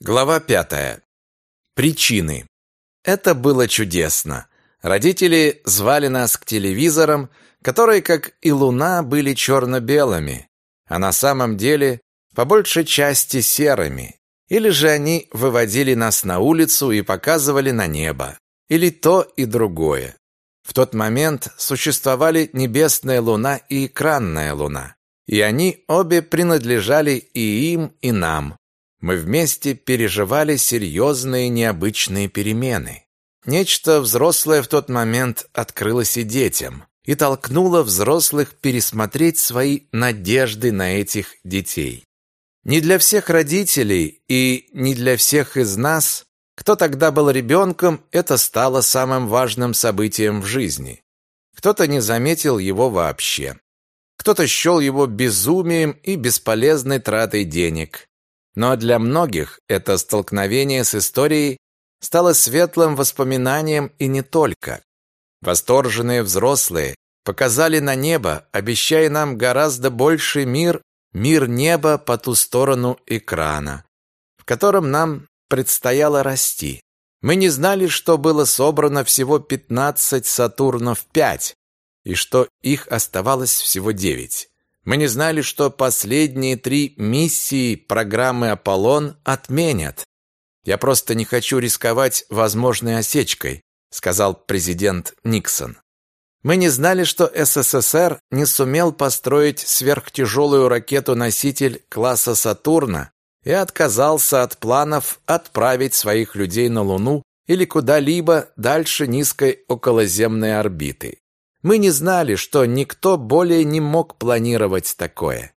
Глава пятая. Причины. Это было чудесно. Родители звали нас к телевизорам, которые, как и луна, были черно-белыми, а на самом деле по большей части серыми. Или же они выводили нас на улицу и показывали на небо. Или то и другое. В тот момент существовали небесная луна и экранная луна. И они обе принадлежали и им, и нам. Мы вместе переживали серьезные необычные перемены. Нечто взрослое в тот момент открылось и детям и толкнуло взрослых пересмотреть свои надежды на этих детей. Не для всех родителей и не для всех из нас, кто тогда был ребенком, это стало самым важным событием в жизни. Кто-то не заметил его вообще. Кто-то счел его безумием и бесполезной тратой денег. Но для многих это столкновение с историей стало светлым воспоминанием и не только. Восторженные взрослые показали на небо, обещая нам гораздо больший мир, мир неба по ту сторону экрана, в котором нам предстояло расти. Мы не знали, что было собрано всего 15 Сатурнов 5, и что их оставалось всего 9. Мы не знали, что последние три миссии программы «Аполлон» отменят. «Я просто не хочу рисковать возможной осечкой», сказал президент Никсон. Мы не знали, что СССР не сумел построить сверхтяжелую ракету-носитель класса «Сатурна» и отказался от планов отправить своих людей на Луну или куда-либо дальше низкой околоземной орбиты. Мы не знали, что никто более не мог планировать такое.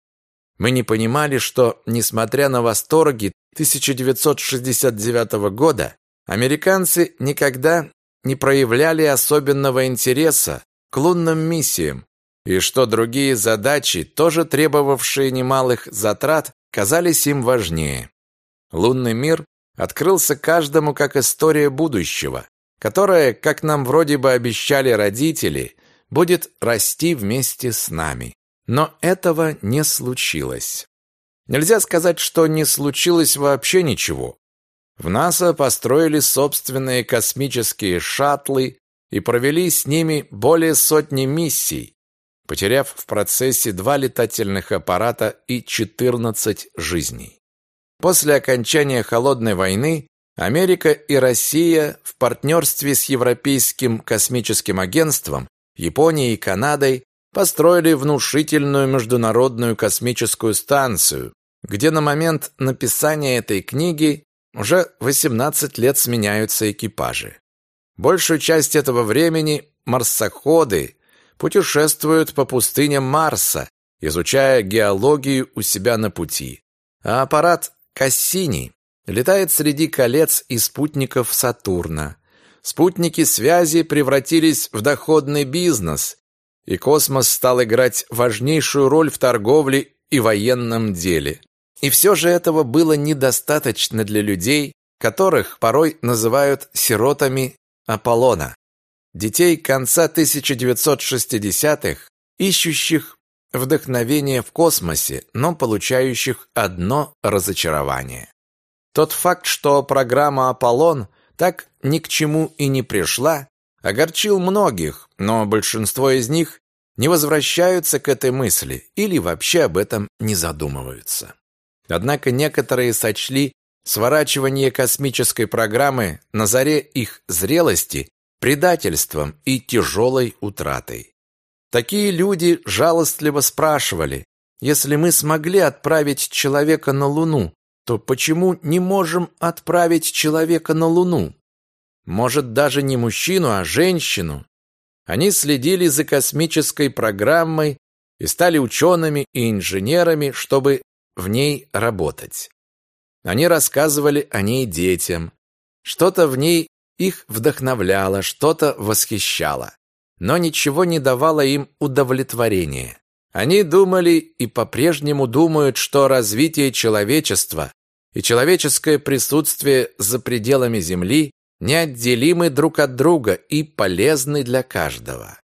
Мы не понимали, что, несмотря на восторги 1969 года, американцы никогда не проявляли особенного интереса к лунным миссиям, и что другие задачи, тоже требовавшие немалых затрат, казались им важнее. Лунный мир открылся каждому как история будущего, которая, как нам вроде бы обещали родители, будет расти вместе с нами. Но этого не случилось. Нельзя сказать, что не случилось вообще ничего. В НАСА построили собственные космические шаттлы и провели с ними более сотни миссий, потеряв в процессе два летательных аппарата и 14 жизней. После окончания Холодной войны Америка и Россия в партнерстве с Европейским космическим агентством Японией и Канадой построили внушительную международную космическую станцию, где на момент написания этой книги уже 18 лет сменяются экипажи. Большую часть этого времени марсоходы путешествуют по пустыням Марса, изучая геологию у себя на пути. А аппарат Кассини летает среди колец и спутников Сатурна, Спутники связи превратились в доходный бизнес, и космос стал играть важнейшую роль в торговле и военном деле. И все же этого было недостаточно для людей, которых порой называют сиротами Аполлона. Детей конца 1960-х, ищущих вдохновение в космосе, но получающих одно разочарование. Тот факт, что программа «Аполлон» так ни к чему и не пришла, огорчил многих, но большинство из них не возвращаются к этой мысли или вообще об этом не задумываются. Однако некоторые сочли сворачивание космической программы на заре их зрелости предательством и тяжелой утратой. Такие люди жалостливо спрашивали, если мы смогли отправить человека на Луну, то почему не можем отправить человека на Луну? Может, даже не мужчину, а женщину. Они следили за космической программой и стали учеными и инженерами, чтобы в ней работать. Они рассказывали о ней детям. Что-то в ней их вдохновляло, что-то восхищало. Но ничего не давало им удовлетворения. Они думали и по-прежнему думают, что развитие человечества и человеческое присутствие за пределами Земли неотделимы друг от друга и полезны для каждого.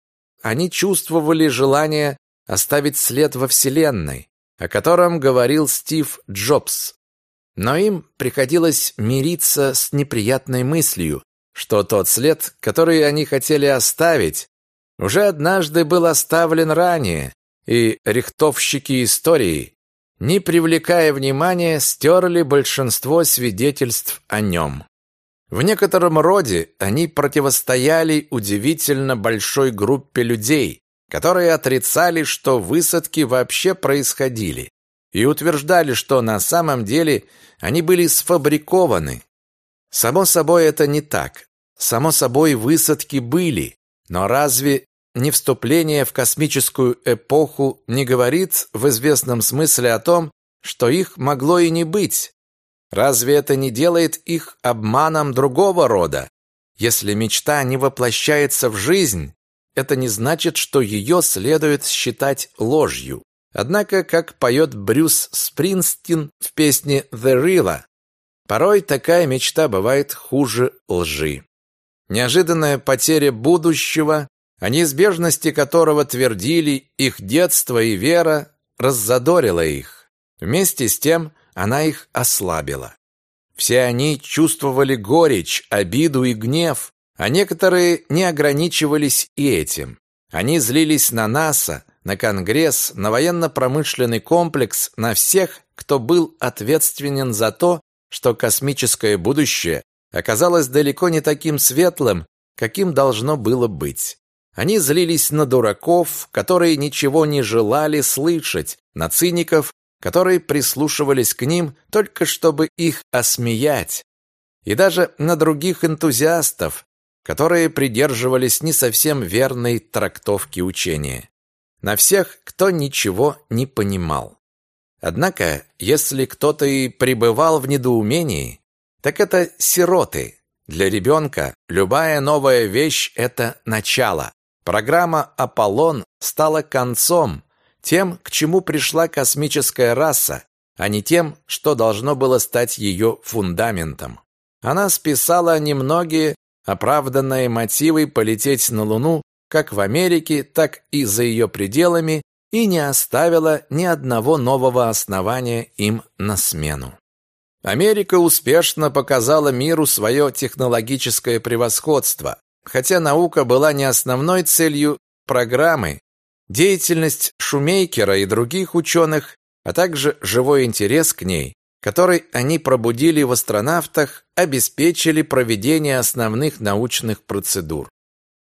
Они чувствовали желание оставить след во Вселенной, о котором говорил Стив Джобс. Но им приходилось мириться с неприятной мыслью, что тот след, который они хотели оставить, уже однажды был оставлен ранее, и рихтовщики истории, не привлекая внимания, стерли большинство свидетельств о нем. В некотором роде они противостояли удивительно большой группе людей, которые отрицали, что высадки вообще происходили, и утверждали, что на самом деле они были сфабрикованы. Само собой, это не так. Само собой, высадки были, но разве не вступление в космическую эпоху не говорит в известном смысле о том, что их могло и не быть? Разве это не делает их обманом другого рода? Если мечта не воплощается в жизнь, это не значит, что ее следует считать ложью. Однако, как поет Брюс Спринстин в песне «The River», порой такая мечта бывает хуже лжи. Неожиданная потеря будущего, о неизбежности которого твердили их детство и вера, раззадорила их. Вместе с тем она их ослабила. Все они чувствовали горечь, обиду и гнев, а некоторые не ограничивались и этим. Они злились на НАСА, на Конгресс, на военно-промышленный комплекс, на всех, кто был ответственен за то, что космическое будущее оказалось далеко не таким светлым, каким должно было быть. Они злились на дураков, которые ничего не желали слышать, на циников, которые прислушивались к ним только чтобы их осмеять, и даже на других энтузиастов, которые придерживались не совсем верной трактовки учения. На всех, кто ничего не понимал. Однако, если кто-то и пребывал в недоумении, так это сироты. Для ребенка любая новая вещь – это начало. Программа «Аполлон» стала концом, тем, к чему пришла космическая раса, а не тем, что должно было стать ее фундаментом. Она списала немногие оправданные мотивы полететь на Луну как в Америке, так и за ее пределами и не оставила ни одного нового основания им на смену. Америка успешно показала миру свое технологическое превосходство, хотя наука была не основной целью программы, деятельность Шумейкера и других ученых, а также живой интерес к ней, который они пробудили в астронавтах, обеспечили проведение основных научных процедур.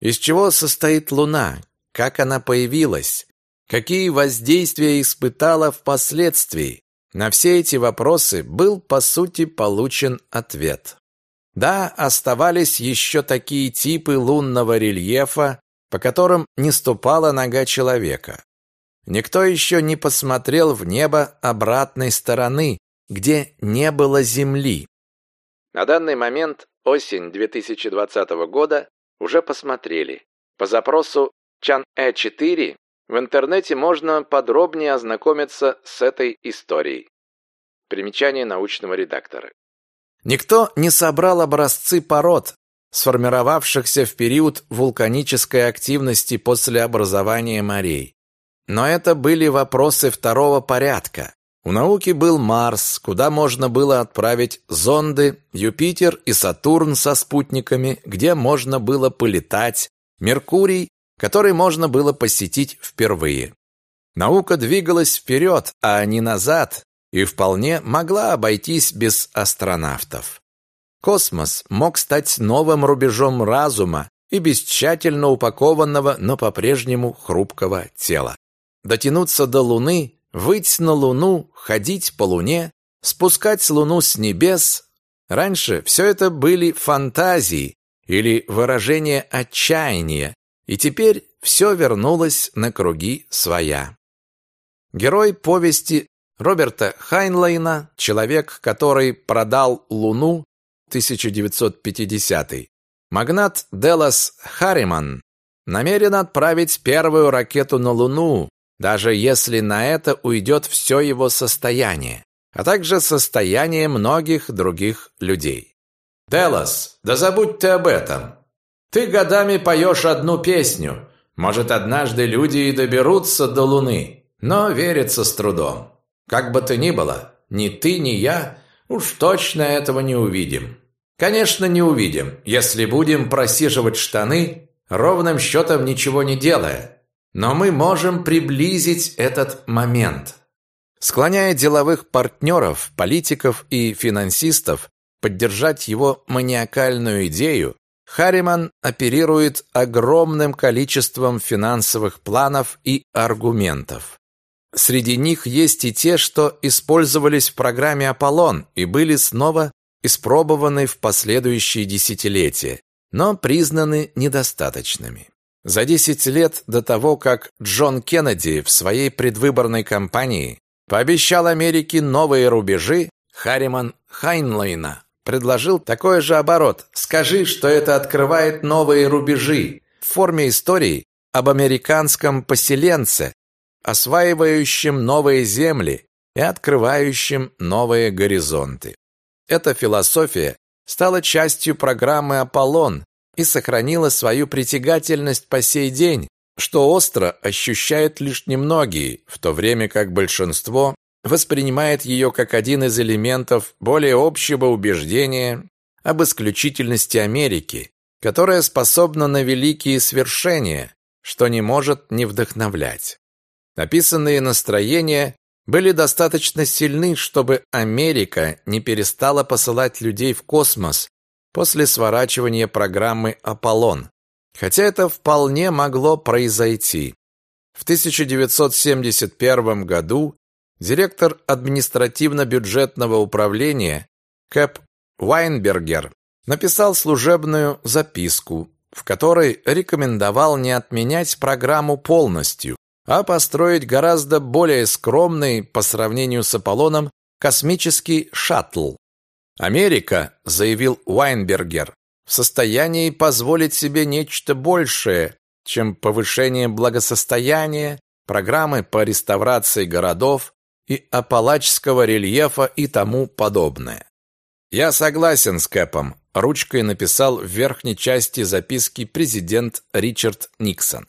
Из чего состоит Луна? Как она появилась? Какие воздействия испытала впоследствии? На все эти вопросы был, по сути, получен ответ. Да, оставались еще такие типы лунного рельефа, по которым не ступала нога человека. Никто еще не посмотрел в небо обратной стороны, где не было Земли. На данный момент, осень 2020 года, уже посмотрели. По запросу Чан-Э4 в интернете можно подробнее ознакомиться с этой историей. Примечание научного редактора. Никто не собрал образцы пород, сформировавшихся в период вулканической активности после образования морей. Но это были вопросы второго порядка. У науки был Марс, куда можно было отправить зонды, Юпитер и Сатурн со спутниками, где можно было полетать, Меркурий, который можно было посетить впервые. Наука двигалась вперед, а не назад, и вполне могла обойтись без астронавтов. Космос мог стать новым рубежом разума и без тщательно упакованного, но по-прежнему хрупкого тела. Дотянуться до Луны Выйти на Луну, ходить по Луне, спускать Луну с небес. Раньше все это были фантазии или выражение отчаяния, и теперь все вернулось на круги своя. Герой повести Роберта Хайнлайна, человек, который продал Луну 1950 магнат Делас Харриман, намерен отправить первую ракету на Луну даже если на это уйдет все его состояние, а также состояние многих других людей. «Делос, да забудь ты об этом. Ты годами поешь одну песню. Может, однажды люди и доберутся до Луны, но верится с трудом. Как бы то ни было, ни ты, ни я уж точно этого не увидим. Конечно, не увидим, если будем просиживать штаны, ровным счетом ничего не делая. Но мы можем приблизить этот момент. Склоняя деловых партнеров, политиков и финансистов поддержать его маниакальную идею, Харриман оперирует огромным количеством финансовых планов и аргументов. Среди них есть и те, что использовались в программе «Аполлон» и были снова испробованы в последующие десятилетия, но признаны недостаточными. За 10 лет до того, как Джон Кеннеди в своей предвыборной кампании пообещал Америке новые рубежи, Харриман Хайнлайна предложил такой же оборот. Скажи, что это открывает новые рубежи в форме истории об американском поселенце, осваивающем новые земли и открывающем новые горизонты. Эта философия стала частью программы «Аполлон» и сохранила свою притягательность по сей день, что остро ощущают лишь немногие, в то время как большинство воспринимает ее как один из элементов более общего убеждения об исключительности Америки, которая способна на великие свершения, что не может не вдохновлять. Написанные настроения были достаточно сильны, чтобы Америка не перестала посылать людей в космос после сворачивания программы «Аполлон», хотя это вполне могло произойти. В 1971 году Директор административно-бюджетного управления Кэп Вайнбергер написал служебную записку, в которой рекомендовал не отменять программу полностью, а построить гораздо более скромный по сравнению с Аполлоном космический шаттл. Америка, заявил Вайнбергер, в состоянии позволить себе нечто большее, чем повышение благосостояния, программы по реставрации городов, и апалачского рельефа и тому подобное. Я согласен с Кэпом, ручкой написал в верхней части записки президент Ричард Никсон.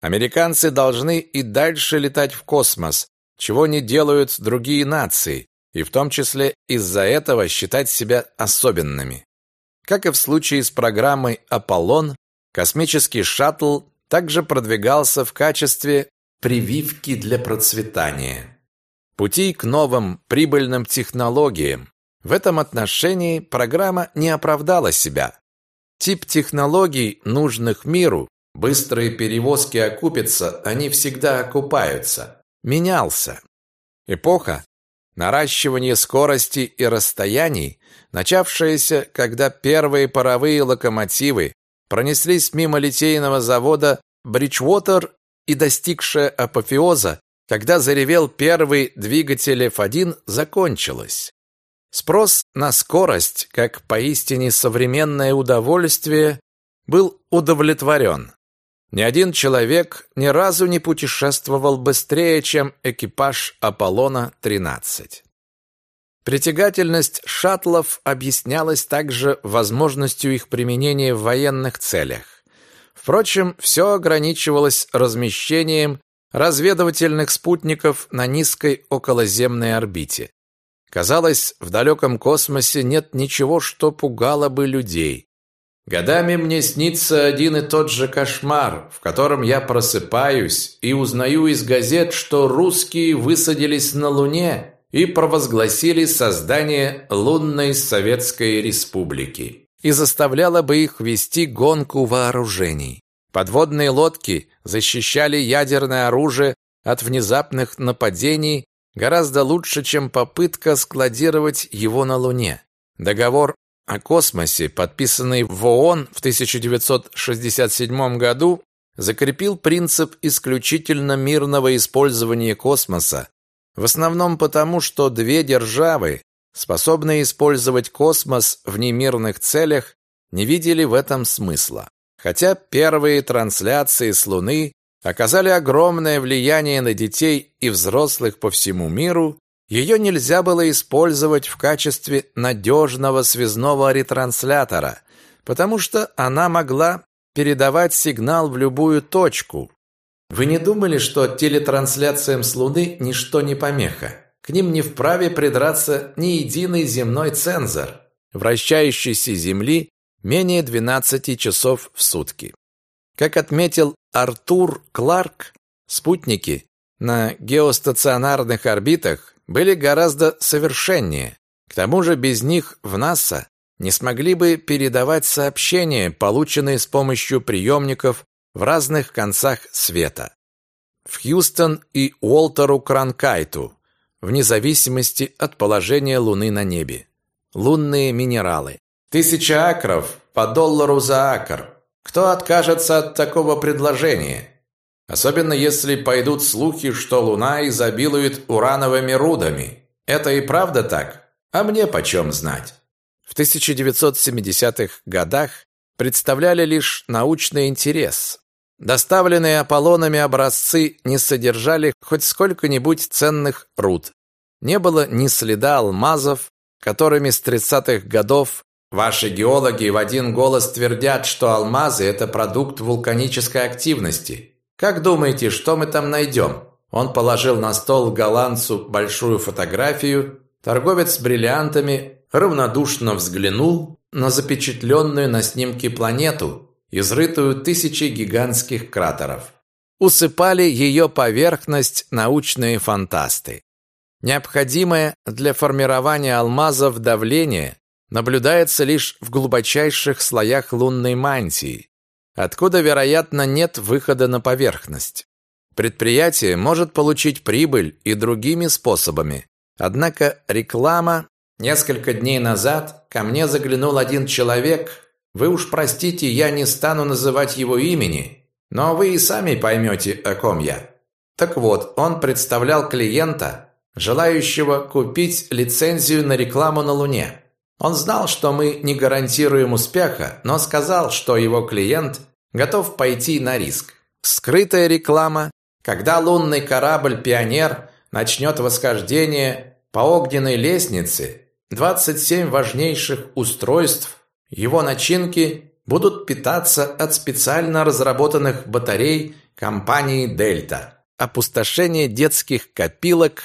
Американцы должны и дальше летать в космос, чего не делают другие нации, и в том числе из-за этого считать себя особенными. Как и в случае с программой «Аполлон», космический шаттл также продвигался в качестве прививки для процветания пути к новым прибыльным технологиям. В этом отношении программа не оправдала себя. Тип технологий, нужных миру, быстрые перевозки окупятся, они всегда окупаются, менялся. Эпоха наращивания скорости и расстояний, начавшаяся, когда первые паровые локомотивы пронеслись мимо литейного завода Бриджвотер и достигшая апофеоза когда заревел первый двигатель F1, закончилась. Спрос на скорость, как поистине современное удовольствие, был удовлетворен. Ни один человек ни разу не путешествовал быстрее, чем экипаж Аполлона-13. Притягательность шаттлов объяснялась также возможностью их применения в военных целях. Впрочем, все ограничивалось размещением разведывательных спутников на низкой околоземной орбите. Казалось, в далеком космосе нет ничего, что пугало бы людей. Годами мне снится один и тот же кошмар, в котором я просыпаюсь и узнаю из газет, что русские высадились на Луне и провозгласили создание лунной советской республики. И заставляло бы их вести гонку вооружений. Подводные лодки защищали ядерное оружие от внезапных нападений гораздо лучше, чем попытка складировать его на Луне. Договор о космосе, подписанный в ООН в 1967 году, закрепил принцип исключительно мирного использования космоса, в основном потому, что две державы, способные использовать космос в немирных целях, не видели в этом смысла. Хотя первые трансляции с Луны оказали огромное влияние на детей и взрослых по всему миру, ее нельзя было использовать в качестве надежного связного ретранслятора, потому что она могла передавать сигнал в любую точку. Вы не думали, что телетрансляциям с Луны ничто не помеха? к ним не вправе придраться ни единый земной цензор, вращающийся Земли менее 12 часов в сутки. Как отметил Артур Кларк, спутники на геостационарных орбитах были гораздо совершеннее. К тому же без них в НАСА не смогли бы передавать сообщения, полученные с помощью приемников в разных концах света. В Хьюстон и Уолтеру Кранкайту, вне зависимости от положения Луны на небе. Лунные минералы. Тысяча акров по доллару за акр. Кто откажется от такого предложения? Особенно если пойдут слухи, что Луна изобилует урановыми рудами. Это и правда так? А мне почем знать? В 1970-х годах представляли лишь научный интерес. Доставленные Аполлонами образцы не содержали хоть сколько-нибудь ценных руд. Не было ни следа алмазов, которыми с 30-х годов ваши геологи в один голос твердят, что алмазы – это продукт вулканической активности. Как думаете, что мы там найдем? Он положил на стол голландцу большую фотографию. Торговец с бриллиантами равнодушно взглянул на запечатленную на снимке планету, изрытую тысячи гигантских кратеров. Усыпали ее поверхность научные фантасты. Необходимое для формирования алмазов давление наблюдается лишь в глубочайших слоях лунной мантии, откуда, вероятно, нет выхода на поверхность. Предприятие может получить прибыль и другими способами. Однако реклама... Несколько дней назад ко мне заглянул один человек. Вы уж простите, я не стану называть его имени, но вы и сами поймете, о ком я. Так вот, он представлял клиента, желающего купить лицензию на рекламу на Луне. Он знал, что мы не гарантируем успеха, но сказал, что его клиент готов пойти на риск. Скрытая реклама, когда лунный корабль «Пионер» начнет восхождение по огненной лестнице, 27 важнейших устройств, его начинки будут питаться от специально разработанных батарей компании «Дельта». Опустошение детских копилок.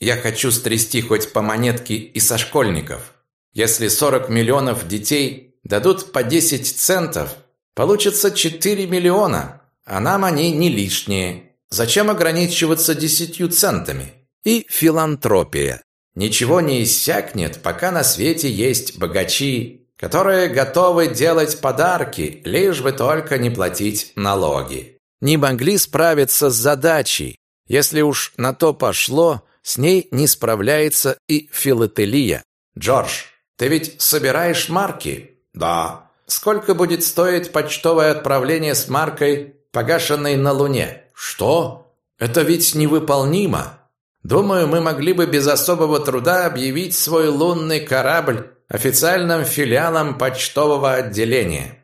Я хочу стрясти хоть по монетке и со школьников. Если 40 миллионов детей дадут по 10 центов, получится 4 миллиона, а нам они не лишние. Зачем ограничиваться 10 центами? И филантропия. Ничего не иссякнет, пока на свете есть богачи, которые готовы делать подарки, лишь бы только не платить налоги. Не могли справиться с задачей. Если уж на то пошло, с ней не справляется и филателия. Джордж, ты ведь собираешь марки? Да. Сколько будет стоить почтовое отправление с маркой, погашенной на Луне? Что? Это ведь невыполнимо. Думаю, мы могли бы без особого труда объявить свой лунный корабль официальным филиалом почтового отделения.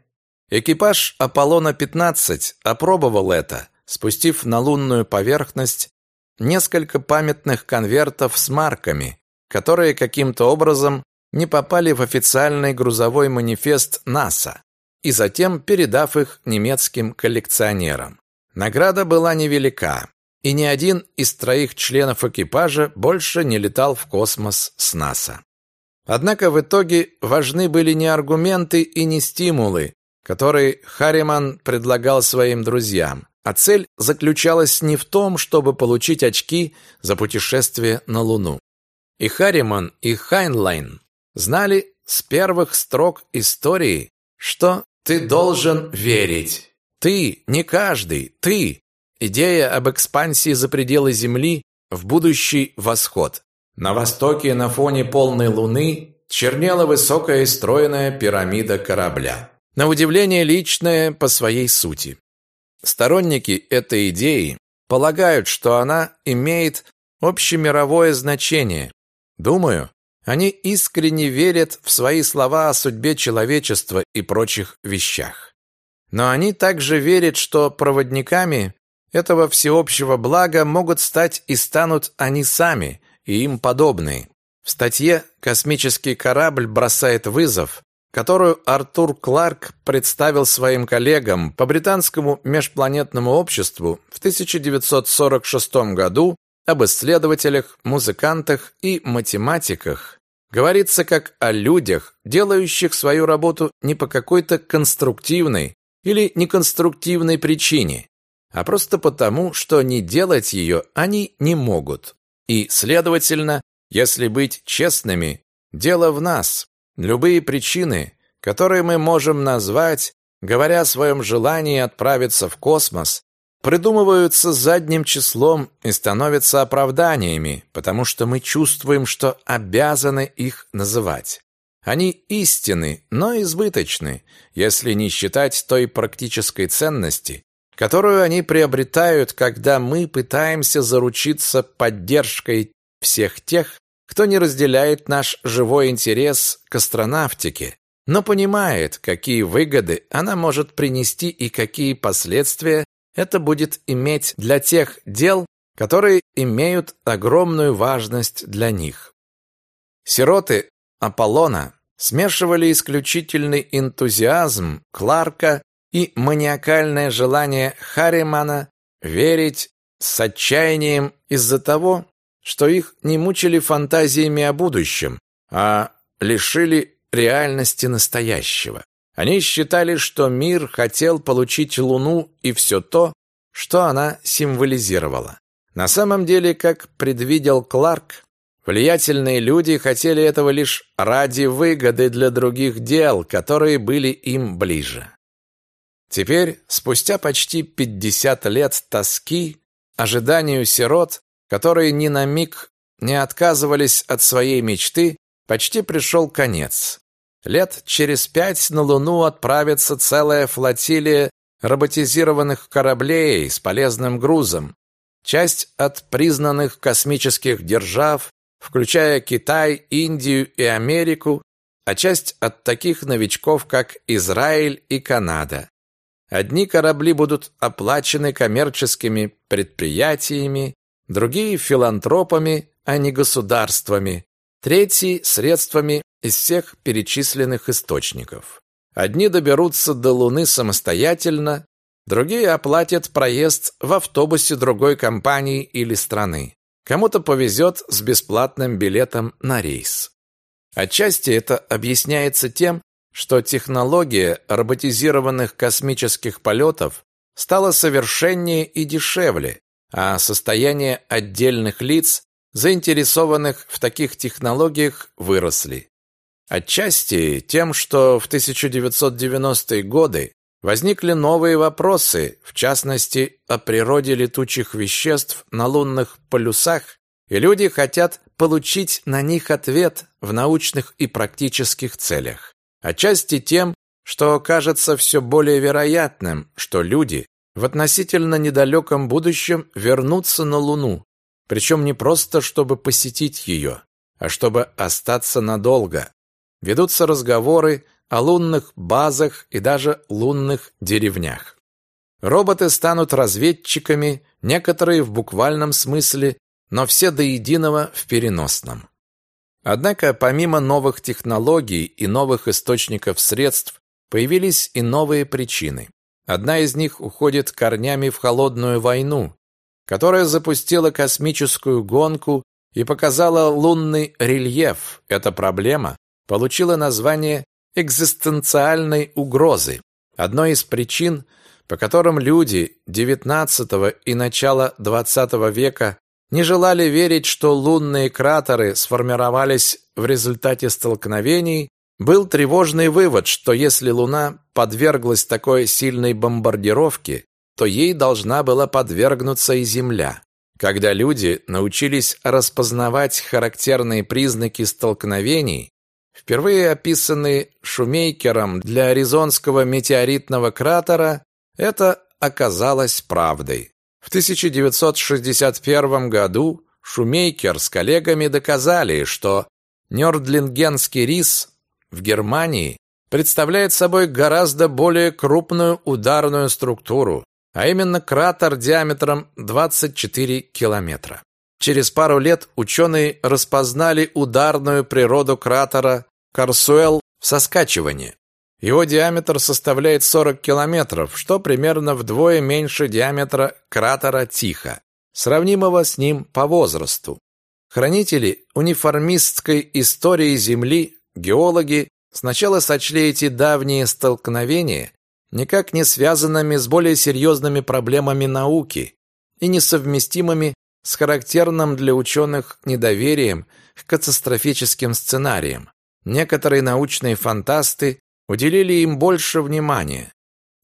Экипаж Аполлона-15 опробовал это, спустив на лунную поверхность несколько памятных конвертов с марками, которые каким-то образом не попали в официальный грузовой манифест НАСА и затем передав их немецким коллекционерам. Награда была невелика, и ни один из троих членов экипажа больше не летал в космос с НАСА. Однако в итоге важны были не аргументы и не стимулы, которые Харриман предлагал своим друзьям, а цель заключалась не в том, чтобы получить очки за путешествие на Луну. И Харриман, и Хайнлайн знали с первых строк истории, что ты должен верить. Ты, не каждый, ты. Идея об экспансии за пределы Земли в будущий восход. На востоке на фоне полной луны чернела высокая и стройная пирамида корабля. На удивление личная по своей сути. Сторонники этой идеи полагают, что она имеет общемировое значение. Думаю, они искренне верят в свои слова о судьбе человечества и прочих вещах. Но они также верят, что проводниками этого всеобщего блага могут стать и станут они сами и им подобные. В статье «Космический корабль бросает вызов», которую Артур Кларк представил своим коллегам по британскому межпланетному обществу в 1946 году, об исследователях, музыкантах и математиках говорится как о людях, делающих свою работу не по какой-то конструктивной или неконструктивной причине, а просто потому, что не делать ее они не могут. И, следовательно, если быть честными, дело в нас. Любые причины, которые мы можем назвать, говоря о своем желании отправиться в космос, придумываются задним числом и становятся оправданиями, потому что мы чувствуем, что обязаны их называть. Они истинны, но избыточны, если не считать той практической ценности, которую они приобретают, когда мы пытаемся заручиться поддержкой всех тех, кто не разделяет наш живой интерес к астронавтике, но понимает, какие выгоды она может принести и какие последствия это будет иметь для тех дел, которые имеют огромную важность для них. Сироты Аполлона смешивали исключительный энтузиазм Кларка и маниакальное желание Харримана верить с отчаянием из-за того, что их не мучили фантазиями о будущем, а лишили реальности настоящего. Они считали, что мир хотел получить Луну и все то, что она символизировала. На самом деле, как предвидел Кларк, влиятельные люди хотели этого лишь ради выгоды для других дел, которые были им ближе. Теперь, спустя почти 50 лет тоски, ожиданию сирот, которые ни на миг не отказывались от своей мечты, почти пришел конец. Лет через пять на Луну отправится целая флотилия роботизированных кораблей с полезным грузом. Часть от признанных космических держав, включая Китай, Индию и Америку, а часть от таких новичков, как Израиль и Канада. Одни корабли будут оплачены коммерческими предприятиями, другие – филантропами, а не государствами, третьи – средствами из всех перечисленных источников. Одни доберутся до Луны самостоятельно, другие оплатят проезд в автобусе другой компании или страны. Кому-то повезет с бесплатным билетом на рейс. Отчасти это объясняется тем, что технология роботизированных космических полетов стала совершеннее и дешевле, а состояние отдельных лиц, заинтересованных в таких технологиях, выросли. Отчасти тем, что в 1990-е годы возникли новые вопросы, в частности, о природе летучих веществ на лунных полюсах, и люди хотят получить на них ответ в научных и практических целях. Отчасти тем, что кажется все более вероятным, что люди в относительно недалеком будущем вернутся на Луну, причем не просто чтобы посетить ее, а чтобы остаться надолго ведутся разговоры о лунных базах и даже лунных деревнях. Роботы станут разведчиками, некоторые в буквальном смысле, но все до единого в переносном. Однако, помимо новых технологий и новых источников средств, появились и новые причины. Одна из них уходит корнями в холодную войну, которая запустила космическую гонку и показала лунный рельеф. Эта проблема получила название экзистенциальной угрозы. Одной из причин, по которым люди XIX и начала XX века не желали верить, что лунные кратеры сформировались в результате столкновений, был тревожный вывод, что если Луна подверглась такой сильной бомбардировке, то ей должна была подвергнуться и Земля. Когда люди научились распознавать характерные признаки столкновений, впервые описанный Шумейкером для Аризонского метеоритного кратера, это оказалось правдой. В 1961 году Шумейкер с коллегами доказали, что Нёрдлингенский рис в Германии представляет собой гораздо более крупную ударную структуру, а именно кратер диаметром 24 километра. Через пару лет ученые распознали ударную природу кратера Карсуэл в Соскачеване. Его диаметр составляет 40 километров, что примерно вдвое меньше диаметра кратера Тихо. сравнимого с ним по возрасту. Хранители униформистской истории Земли, геологи, сначала сочли эти давние столкновения никак не связанными с более серьезными проблемами науки и несовместимыми с характерным для ученых недоверием к катастрофическим сценариям. Некоторые научные фантасты уделили им больше внимания.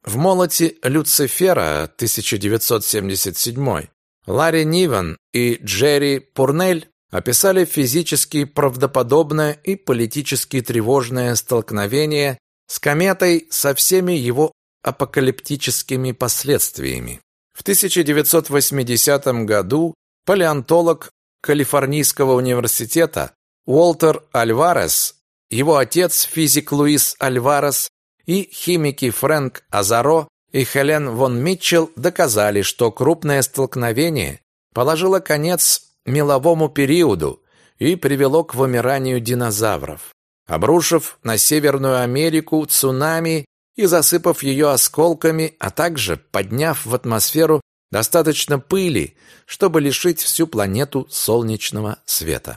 В «Молоте Люцифера» 1977 Ларри Ниван и Джерри Пурнель описали физически правдоподобное и политически тревожное столкновение с кометой со всеми его апокалиптическими последствиями. В 1980 году палеонтолог Калифорнийского университета Уолтер Альварес, его отец физик Луис Альварес и химики Фрэнк Азаро и Хелен вон Митчелл доказали, что крупное столкновение положило конец меловому периоду и привело к вымиранию динозавров, обрушив на Северную Америку цунами и засыпав ее осколками, а также подняв в атмосферу достаточно пыли, чтобы лишить всю планету солнечного света.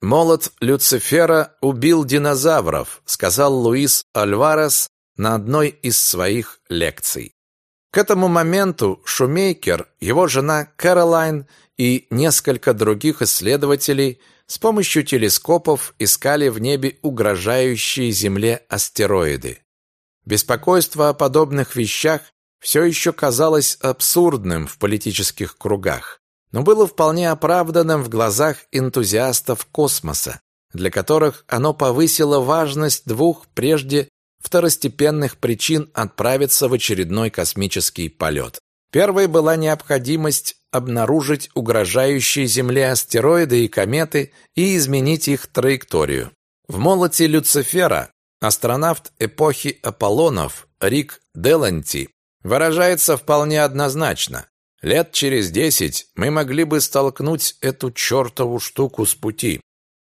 «Молот Люцифера убил динозавров», сказал Луис Альварес на одной из своих лекций. К этому моменту Шумейкер, его жена Кэролайн и несколько других исследователей с помощью телескопов искали в небе угрожающие Земле астероиды. Беспокойство о подобных вещах все еще казалось абсурдным в политических кругах, но было вполне оправданным в глазах энтузиастов космоса, для которых оно повысило важность двух прежде второстепенных причин отправиться в очередной космический полет. Первой была необходимость обнаружить угрожающие Земле астероиды и кометы и изменить их траекторию. В молоте Люцифера Астронавт эпохи Аполлонов Рик Деланти выражается вполне однозначно. Лет через десять мы могли бы столкнуть эту чертову штуку с пути.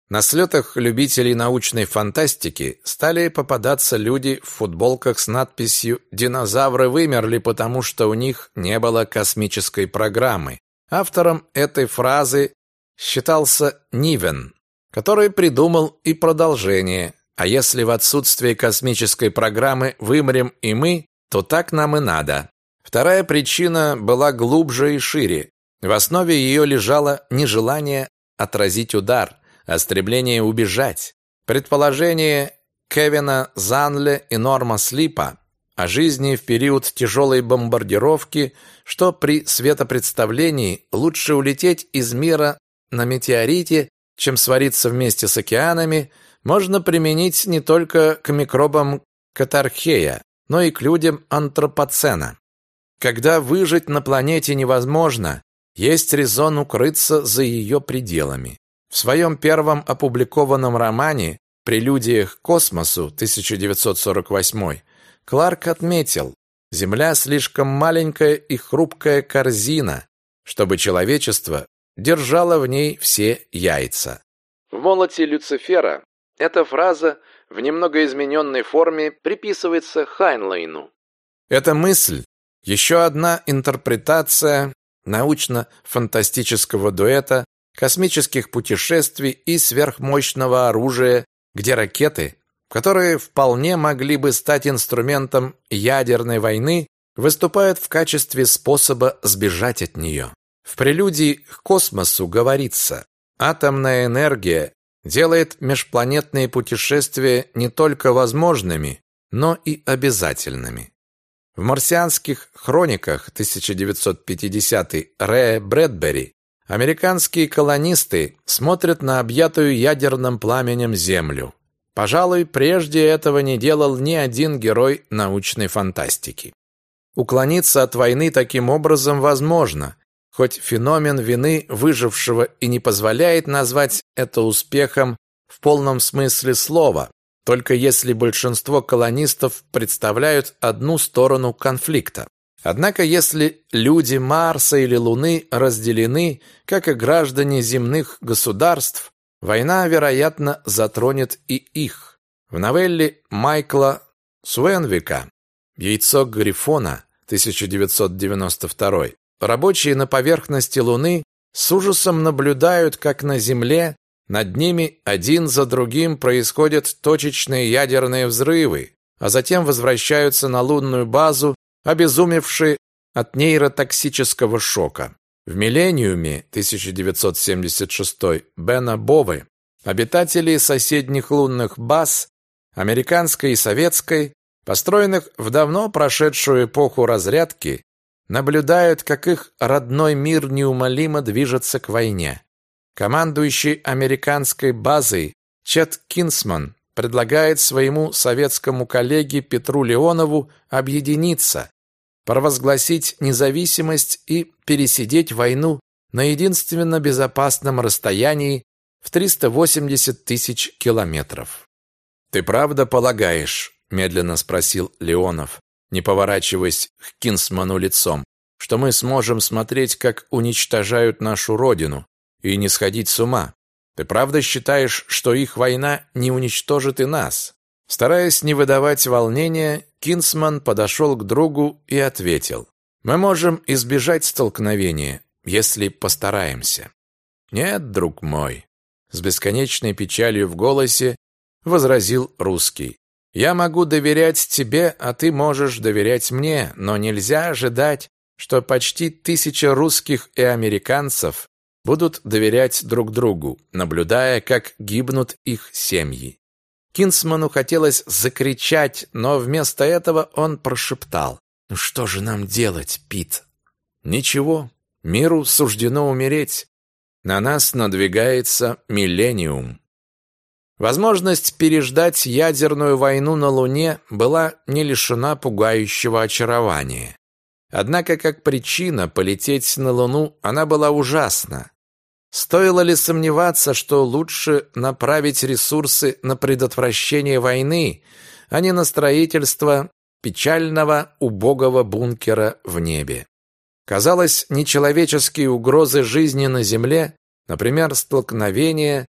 На слетах любителей научной фантастики стали попадаться люди в футболках с надписью «Динозавры вымерли, потому что у них не было космической программы». Автором этой фразы считался Нивен, который придумал и продолжение а если в отсутствие космической программы вымрем и мы, то так нам и надо. Вторая причина была глубже и шире. В основе ее лежало нежелание отразить удар, а стремление убежать. Предположение Кевина Занле и Норма Слипа о жизни в период тяжелой бомбардировки, что при светопредставлении лучше улететь из мира на метеорите, чем свариться вместе с океанами – можно применить не только к микробам катархея, но и к людям антропоцена. Когда выжить на планете невозможно, есть резон укрыться за ее пределами. В своем первом опубликованном романе «Прелюдиях к космосу» 1948 Кларк отметил, Земля слишком маленькая и хрупкая корзина, чтобы человечество держало в ней все яйца. В молоте Люцифера эта фраза в немного измененной форме приписывается Хайнлайну. Эта мысль – еще одна интерпретация научно-фантастического дуэта космических путешествий и сверхмощного оружия, где ракеты, которые вполне могли бы стать инструментом ядерной войны, выступают в качестве способа сбежать от нее. В прелюдии к космосу говорится, атомная энергия делает межпланетные путешествия не только возможными, но и обязательными. В марсианских хрониках 1950 Рэя Брэдбери американские колонисты смотрят на объятую ядерным пламенем Землю. Пожалуй, прежде этого не делал ни один герой научной фантастики. Уклониться от войны таким образом возможно, хоть феномен вины выжившего и не позволяет назвать это успехом в полном смысле слова, только если большинство колонистов представляют одну сторону конфликта. Однако если люди Марса или Луны разделены, как и граждане земных государств, война, вероятно, затронет и их. В новелле Майкла Суэнвика «Яйцо Грифона» 1992 рабочие на поверхности Луны с ужасом наблюдают, как на Земле над ними один за другим происходят точечные ядерные взрывы, а затем возвращаются на лунную базу, обезумевшие от нейротоксического шока. В миллениуме 1976 Бена Бовы обитатели соседних лунных баз, американской и советской, построенных в давно прошедшую эпоху разрядки, наблюдают, как их родной мир неумолимо движется к войне. Командующий американской базой Чет Кинсман предлагает своему советскому коллеге Петру Леонову объединиться, провозгласить независимость и пересидеть войну на единственно безопасном расстоянии в 380 тысяч километров. «Ты правда полагаешь, — медленно спросил Леонов, не поворачиваясь к Кинсману лицом, — что мы сможем смотреть, как уничтожают нашу родину, и не сходить с ума? Ты правда считаешь, что их война не уничтожит и нас?» Стараясь не выдавать волнения, Кинсман подошел к другу и ответил. «Мы можем избежать столкновения, если постараемся». «Нет, друг мой», — с бесконечной печалью в голосе возразил русский. «Я могу доверять тебе, а ты можешь доверять мне, но нельзя ожидать, что почти тысяча русских и американцев будут доверять друг другу, наблюдая, как гибнут их семьи. Кинсману хотелось закричать, но вместо этого он прошептал. «Ну что же нам делать, Пит?» «Ничего, миру суждено умереть. На нас надвигается миллениум». Возможность переждать ядерную войну на Луне была не лишена пугающего очарования. Однако как причина полететь на Луну она была ужасна. Стоило ли сомневаться, что лучше направить ресурсы на предотвращение войны, а не на строительство печального убогого бункера в небе? Казалось, нечеловеческие угрозы жизни на Земле, например, столкновения,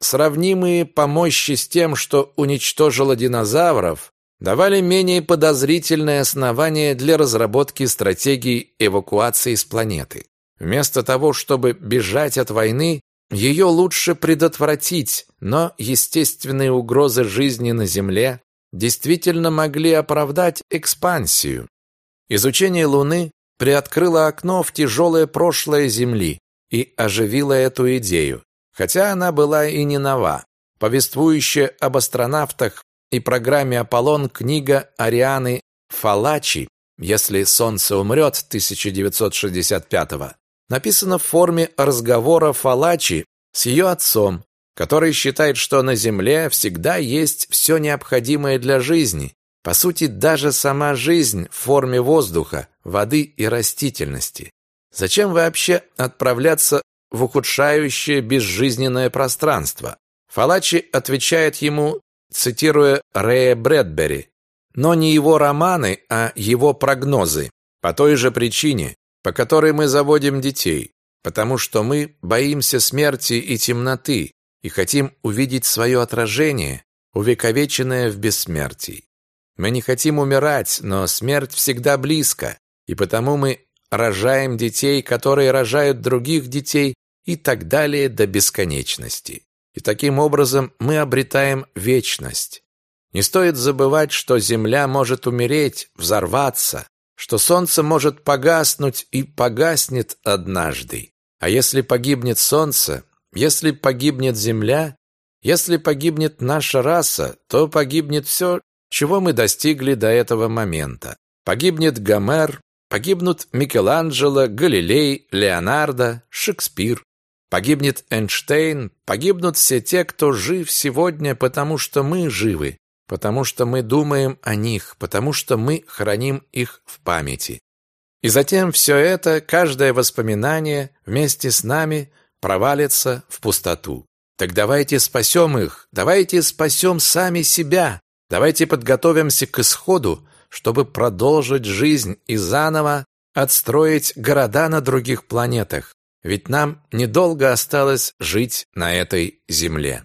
сравнимые по мощи с тем, что уничтожило динозавров, давали менее подозрительное основание для разработки стратегий эвакуации с планеты. Вместо того, чтобы бежать от войны, ее лучше предотвратить, но естественные угрозы жизни на Земле действительно могли оправдать экспансию. Изучение Луны приоткрыло окно в тяжелое прошлое Земли и оживило эту идею, хотя она была и не нова. Повествующая об астронавтах и программе «Аполлон» книга Арианы Фалачи «Если Солнце умрет» 1965 года написано в форме разговора Фалачи с ее отцом, который считает, что на Земле всегда есть все необходимое для жизни, по сути, даже сама жизнь в форме воздуха, воды и растительности. Зачем вообще отправляться в ухудшающее безжизненное пространство? Фалачи отвечает ему, цитируя Рэя Брэдбери, но не его романы, а его прогнозы. По той же причине, по которой мы заводим детей, потому что мы боимся смерти и темноты и хотим увидеть свое отражение, увековеченное в бессмертии. Мы не хотим умирать, но смерть всегда близко, и потому мы рожаем детей, которые рожают других детей и так далее до бесконечности. И таким образом мы обретаем вечность. Не стоит забывать, что Земля может умереть, взорваться, что солнце может погаснуть и погаснет однажды. А если погибнет солнце, если погибнет земля, если погибнет наша раса, то погибнет все, чего мы достигли до этого момента. Погибнет Гомер, погибнут Микеланджело, Галилей, Леонардо, Шекспир. Погибнет Эйнштейн, погибнут все те, кто жив сегодня, потому что мы живы, потому что мы думаем о них, потому что мы храним их в памяти. И затем все это, каждое воспоминание вместе с нами провалится в пустоту. Так давайте спасем их, давайте спасем сами себя, давайте подготовимся к исходу, чтобы продолжить жизнь и заново отстроить города на других планетах, ведь нам недолго осталось жить на этой земле.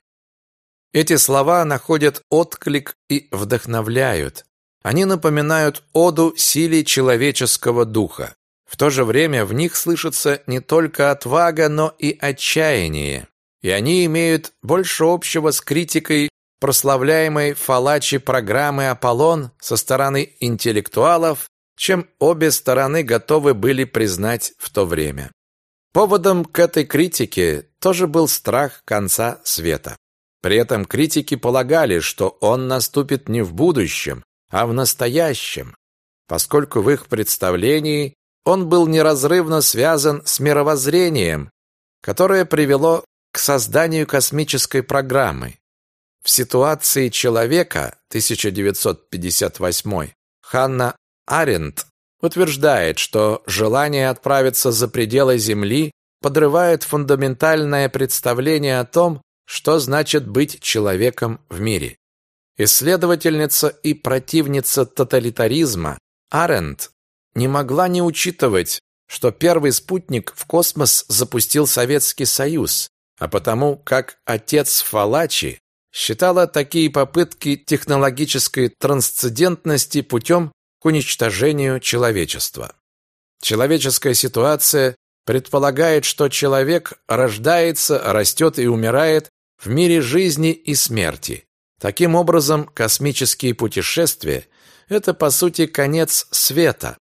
Эти слова находят отклик и вдохновляют. Они напоминают оду силе человеческого духа. В то же время в них слышится не только отвага, но и отчаяние. И они имеют больше общего с критикой прославляемой Фалачи программы «Аполлон» со стороны интеллектуалов, чем обе стороны готовы были признать в то время. Поводом к этой критике тоже был страх конца света. При этом критики полагали, что он наступит не в будущем, а в настоящем, поскольку в их представлении он был неразрывно связан с мировоззрением, которое привело к созданию космической программы. В ситуации человека 1958 Ханна Аренд утверждает, что желание отправиться за пределы Земли подрывает фундаментальное представление о том, что значит быть человеком в мире. Исследовательница и противница тоталитаризма Аренд не могла не учитывать, что первый спутник в космос запустил Советский Союз, а потому как отец Фалачи считала такие попытки технологической трансцендентности путем к уничтожению человечества. Человеческая ситуация предполагает, что человек рождается, растет и умирает в мире жизни и смерти. Таким образом, космические путешествия – это, по сути, конец света,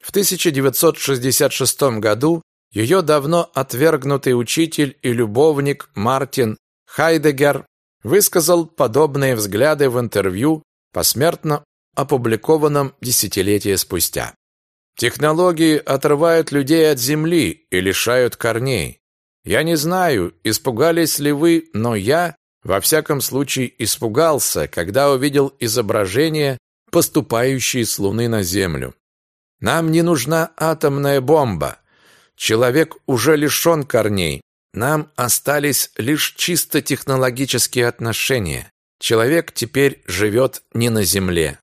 в 1966 году ее давно отвергнутый учитель и любовник Мартин Хайдегер высказал подобные взгляды в интервью, посмертно опубликованном десятилетия спустя. Технологии отрывают людей от земли и лишают корней. Я не знаю, испугались ли вы, но я, во всяком случае, испугался, когда увидел изображение, поступающие с Луны на Землю. Нам не нужна атомная бомба. Человек уже лишен корней. Нам остались лишь чисто технологические отношения. Человек теперь живет не на Земле.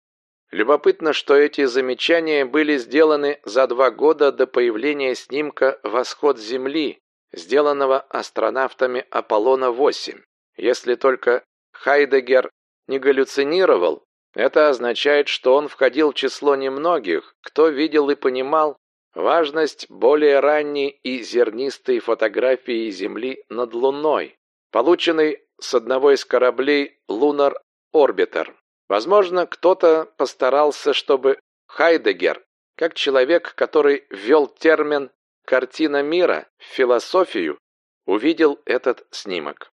Любопытно, что эти замечания были сделаны за два года до появления снимка «Восход Земли», сделанного астронавтами Аполлона-8. Если только Хайдегер не галлюцинировал, это означает, что он входил в число немногих, кто видел и понимал важность более ранней и зернистой фотографии Земли над Луной, полученной с одного из кораблей Lunar Orbiter. Возможно, кто-то постарался, чтобы Хайдегер, как человек, который ввел термин «картина мира» философию, увидел этот снимок.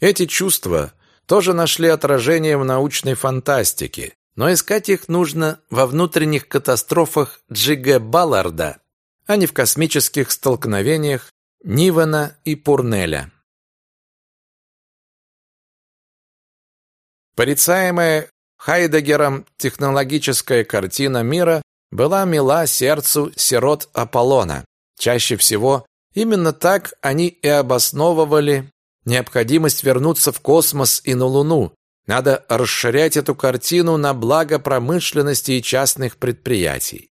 Эти чувства тоже нашли отражение в научной фантастике, но искать их нужно во внутренних катастрофах Джига Балларда, а не в космических столкновениях Нивена и Пурнеля. Порицаемая Хайдегером технологическая картина мира была мила сердцу сирот Аполлона. Чаще всего именно так они и обосновывали необходимость вернуться в космос и на Луну. Надо расширять эту картину на благо промышленности и частных предприятий.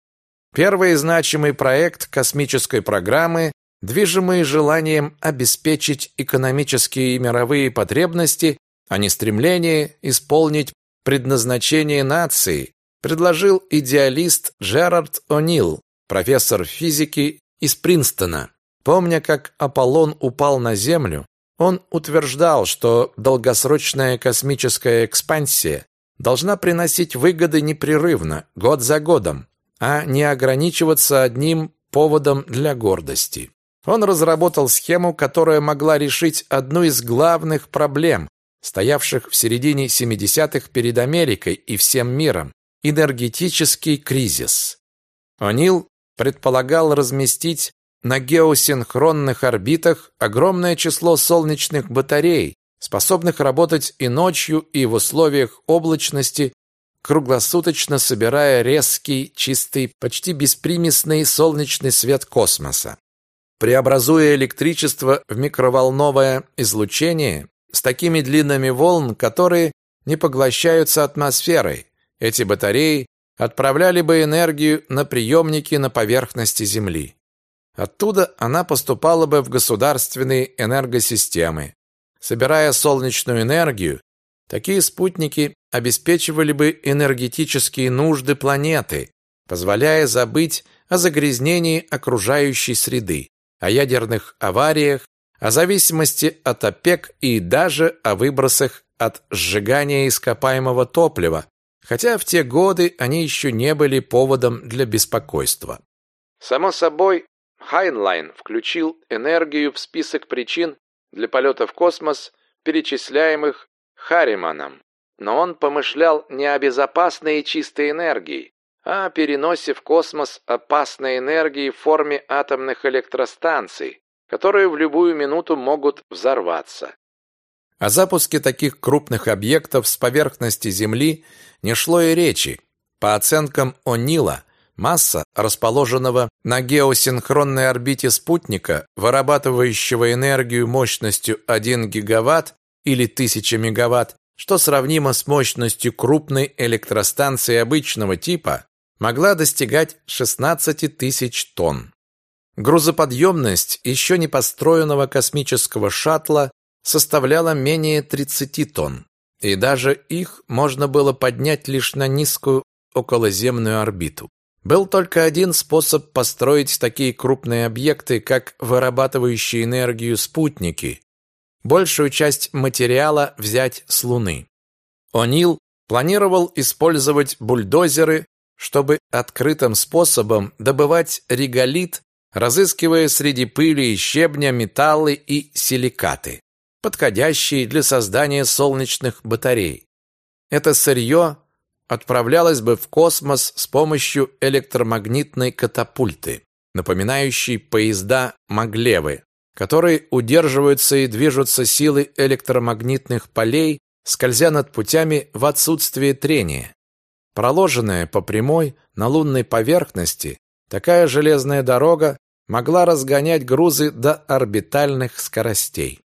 Первый значимый проект космической программы, движимый желанием обеспечить экономические и мировые потребности, а не стремление исполнить предназначение нации, предложил идеалист Джерард О'Нил, профессор физики из Принстона. Помня, как Аполлон упал на Землю, он утверждал, что долгосрочная космическая экспансия должна приносить выгоды непрерывно, год за годом, а не ограничиваться одним поводом для гордости. Он разработал схему, которая могла решить одну из главных проблем, стоявших в середине 70-х перед Америкой и всем миром – энергетический кризис. О'Нил предполагал разместить на геосинхронных орбитах огромное число солнечных батарей, способных работать и ночью, и в условиях облачности, круглосуточно собирая резкий, чистый, почти беспримесный солнечный свет космоса. Преобразуя электричество в микроволновое излучение с такими длинными волн, которые не поглощаются атмосферой, эти батареи отправляли бы энергию на приемники на поверхности Земли. Оттуда она поступала бы в государственные энергосистемы. Собирая солнечную энергию, такие спутники обеспечивали бы энергетические нужды планеты, позволяя забыть о загрязнении окружающей среды, о ядерных авариях, о зависимости от ОПЕК и даже о выбросах от сжигания ископаемого топлива, хотя в те годы они еще не были поводом для беспокойства. Само собой, Хайнлайн включил энергию в список причин для полета в космос, перечисляемых Харриманом. Но он помышлял не о безопасной и чистой энергии, а о переносе в космос опасной энергии в форме атомных электростанций, которые в любую минуту могут взорваться. О запуске таких крупных объектов с поверхности Земли не шло и речи. По оценкам О'Нила, масса, расположенного на геосинхронной орбите спутника, вырабатывающего энергию мощностью 1 гигаватт или 1000 мегаватт, что сравнимо с мощностью крупной электростанции обычного типа, могла достигать 16 тысяч тонн. Грузоподъемность еще не построенного космического шаттла составляла менее 30 тонн, и даже их можно было поднять лишь на низкую околоземную орбиту. Был только один способ построить такие крупные объекты, как вырабатывающие энергию спутники. Большую часть материала взять с Луны. О'Нил планировал использовать бульдозеры чтобы открытым способом добывать реголит, разыскивая среди пыли и щебня металлы и силикаты, подходящие для создания солнечных батарей. Это сырье отправлялось бы в космос с помощью электромагнитной катапульты, напоминающей поезда Маглевы, которые удерживаются и движутся силой электромагнитных полей, скользя над путями в отсутствие трения. Проложенная по прямой на лунной поверхности, такая железная дорога могла разгонять грузы до орбитальных скоростей.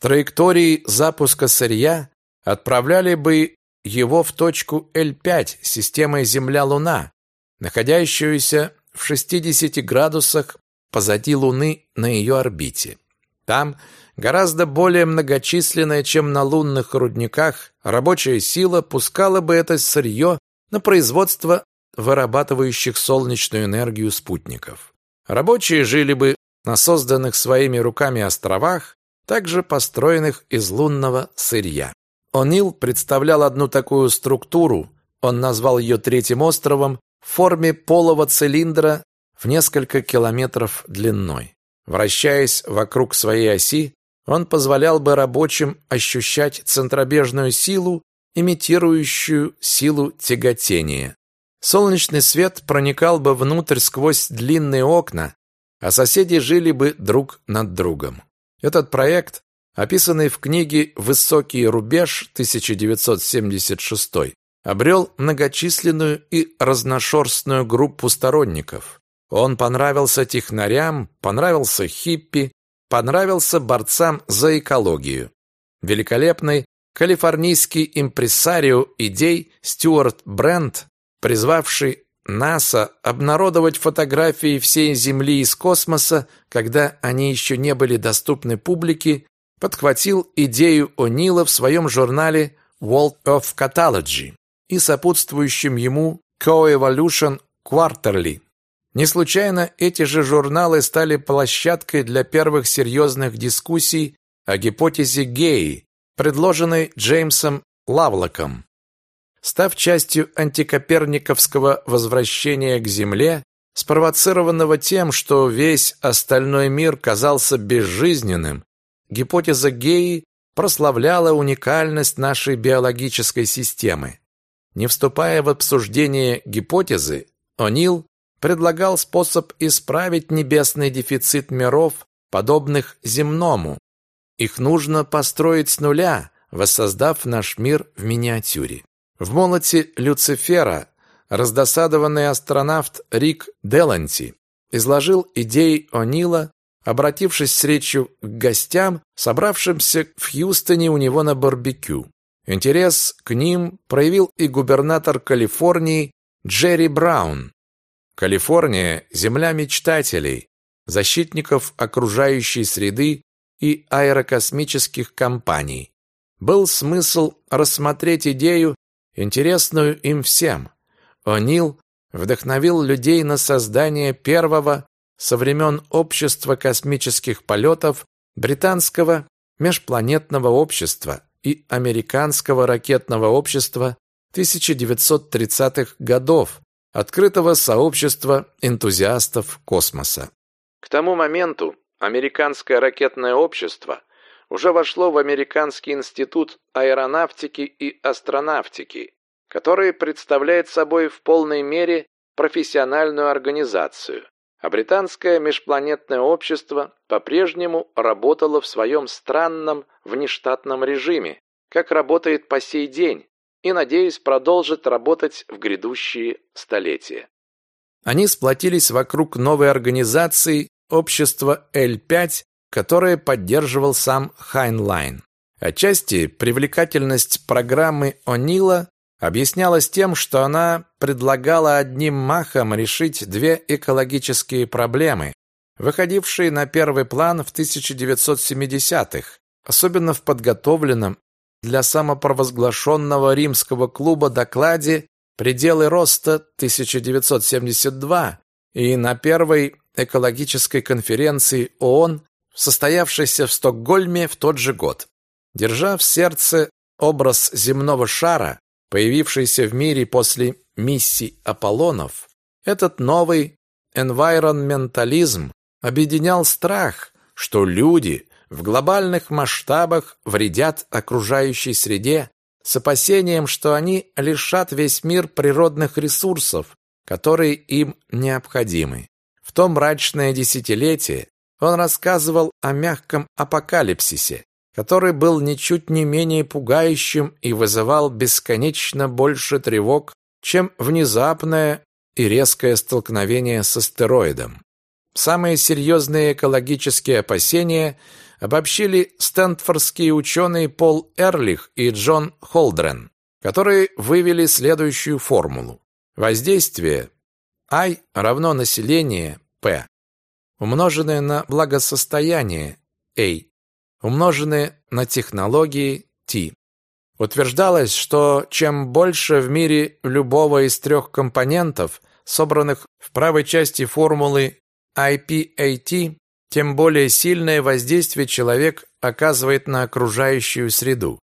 Траектории запуска сырья отправляли бы его в точку L5 системы Земля-Луна, находящуюся в 60 градусах позади Луны на ее орбите. Там, гораздо более многочисленная, чем на лунных рудниках, рабочая сила пускала бы это сырье на производство вырабатывающих солнечную энергию спутников. Рабочие жили бы на созданных своими руками островах, также построенных из лунного сырья. О'Нил представлял одну такую структуру, он назвал ее третьим островом, в форме полого цилиндра в несколько километров длиной. Вращаясь вокруг своей оси, он позволял бы рабочим ощущать центробежную силу имитирующую силу тяготения. Солнечный свет проникал бы внутрь сквозь длинные окна, а соседи жили бы друг над другом. Этот проект, описанный в книге «Высокий рубеж» 1976, обрел многочисленную и разношерстную группу сторонников. Он понравился технарям, понравился хиппи, понравился борцам за экологию. Великолепный Калифорнийский импресарио идей Стюарт Брент, призвавший НАСА обнародовать фотографии всей Земли из космоса, когда они еще не были доступны публике, подхватил идею О'Нила в своем журнале World of Catalogy и сопутствующем ему Coevolution Quarterly. Не случайно эти же журналы стали площадкой для первых серьезных дискуссий о гипотезе Геи, предложенный Джеймсом Лавлоком. Став частью антикоперниковского возвращения к Земле, спровоцированного тем, что весь остальной мир казался безжизненным, гипотеза Геи прославляла уникальность нашей биологической системы. Не вступая в обсуждение гипотезы, О'Нил предлагал способ исправить небесный дефицит миров, подобных земному, их нужно построить с нуля, воссоздав наш мир в миниатюре. В молоте Люцифера раздосадованный астронавт Рик Деланти изложил идеи О'Нила, обратившись с речью к гостям, собравшимся в Хьюстоне у него на барбекю. Интерес к ним проявил и губернатор Калифорнии Джерри Браун. Калифорния – земля мечтателей, защитников окружающей среды и аэрокосмических компаний. Был смысл рассмотреть идею, интересную им всем. О'Нил вдохновил людей на создание первого со времен Общества космических полетов Британского межпланетного общества и Американского ракетного общества 1930-х годов, открытого сообщества энтузиастов космоса. К тому моменту Американское ракетное общество уже вошло в Американский институт аэронавтики и астронавтики, который представляет собой в полной мере профессиональную организацию, а британское межпланетное общество по-прежнему работало в своем странном внештатном режиме, как работает по сей день, и, надеюсь, продолжит работать в грядущие столетия. Они сплотились вокруг новой организации общества L5, которое поддерживал сам Хайнлайн. Отчасти привлекательность программы О'Нила объяснялось тем, что она предлагала одним махом решить две экологические проблемы, выходившие на первый план в 1970-х, особенно в подготовленном для самопровозглашенного римского клуба докладе «Пределы роста 1972» и на первой экологической конференции ООН, состоявшейся в Стокгольме в тот же год. Держа в сердце образ земного шара, появившийся в мире после миссий Аполлонов, этот новый энвайронментализм объединял страх, что люди в глобальных масштабах вредят окружающей среде с опасением, что они лишат весь мир природных ресурсов, которые им необходимы. В то мрачное десятилетие он рассказывал о мягком апокалипсисе, который был ничуть не менее пугающим и вызывал бесконечно больше тревог, чем внезапное и резкое столкновение с астероидом. Самые серьезные экологические опасения обобщили стэнфордские ученые Пол Эрлих и Джон Холдрен, которые вывели следующую формулу. Воздействие I равно население P, умноженное на благосостояние A, умноженное на технологии T. Утверждалось, что чем больше в мире любого из трех компонентов, собранных в правой части формулы IPAT, тем более сильное воздействие человек оказывает на окружающую среду.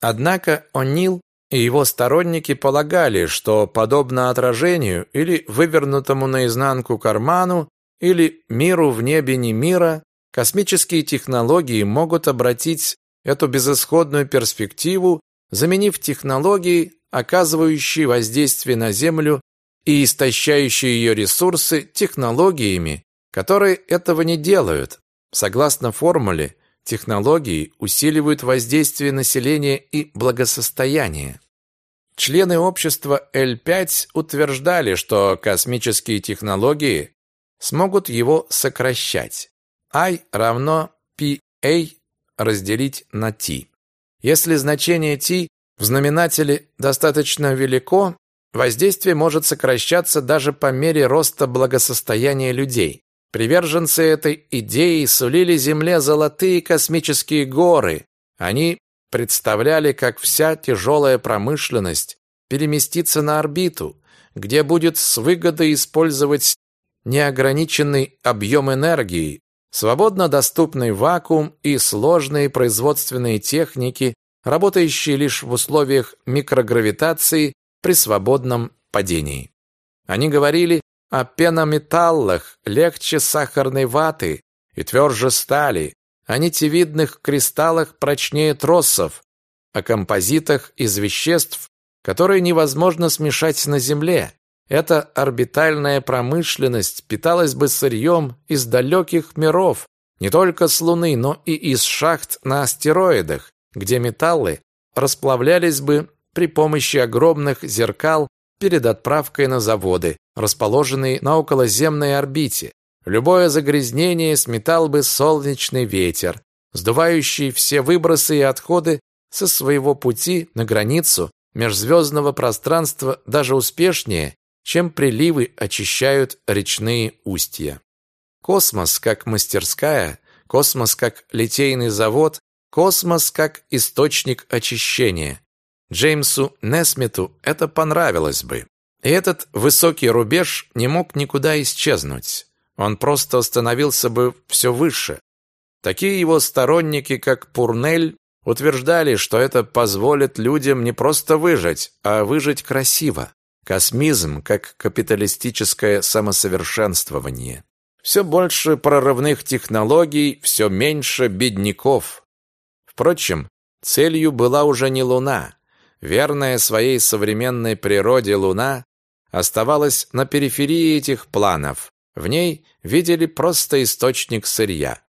Однако О'Нил и его сторонники полагали, что подобно отражению или вывернутому наизнанку карману или миру в небе не мира, космические технологии могут обратить эту безысходную перспективу, заменив технологии, оказывающие воздействие на Землю и истощающие ее ресурсы, технологиями, которые этого не делают. Согласно формуле, технологии усиливают воздействие населения и благосостояние. Члены общества L5 утверждали, что космические технологии смогут его сокращать. I равно PA разделить на T. Если значение T в знаменателе достаточно велико, воздействие может сокращаться даже по мере роста благосостояния людей. Приверженцы этой идеи сулили Земле золотые космические горы. Они представляли, как вся тяжелая промышленность переместится на орбиту, где будет с выгодой использовать неограниченный объем энергии, свободно доступный вакуум и сложные производственные техники, работающие лишь в условиях микрогравитации при свободном падении. Они говорили о пенометаллах легче сахарной ваты и тверже стали, о нитевидных кристаллах прочнее троссов, о композитах из веществ, которые невозможно смешать на Земле. Эта орбитальная промышленность питалась бы сырьем из далеких миров, не только с Луны, но и из шахт на астероидах, где металлы расплавлялись бы при помощи огромных зеркал перед отправкой на заводы, расположенные на околоземной орбите. Любое загрязнение сметал бы солнечный ветер, сдувающий все выбросы и отходы со своего пути на границу межзвездного пространства даже успешнее, чем приливы очищают речные устья. Космос как мастерская, космос как литейный завод, космос как источник очищения. Джеймсу Несмиту это понравилось бы. И этот высокий рубеж не мог никуда исчезнуть. Он просто становился бы все выше. Такие его сторонники, как Пурнель, утверждали, что это позволит людям не просто выжить, а выжить красиво. Космизм как капиталистическое самосовершенствование. Все больше прорывных технологий, все меньше бедняков. Впрочем, целью была уже не Луна. Верная своей современной природе Луна оставалась на периферии этих планов. В ней видели просто источник сырья.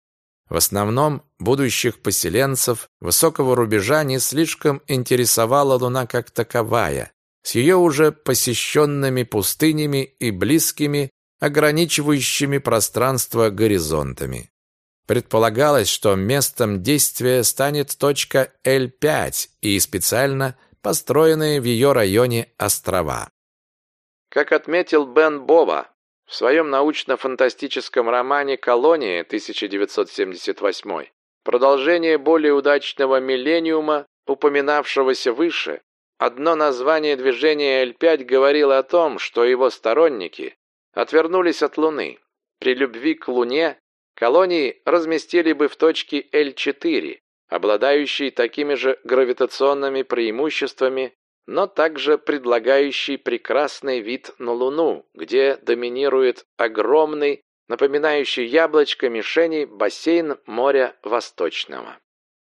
В основном будущих поселенцев высокого рубежа не слишком интересовала Луна как таковая, с ее уже посещенными пустынями и близкими, ограничивающими пространство горизонтами. Предполагалось, что местом действия станет точка L5 и специально построенные в ее районе острова. Как отметил Бен Бова, в своем научно-фантастическом романе «Колония» 1978 продолжение более удачного миллениума, упоминавшегося выше, одно название движения L5 говорило о том, что его сторонники отвернулись от Луны. При любви к Луне колонии разместили бы в точке L4, обладающей такими же гравитационными преимуществами но также предлагающий прекрасный вид на Луну, где доминирует огромный, напоминающий яблочко мишени бассейн моря Восточного.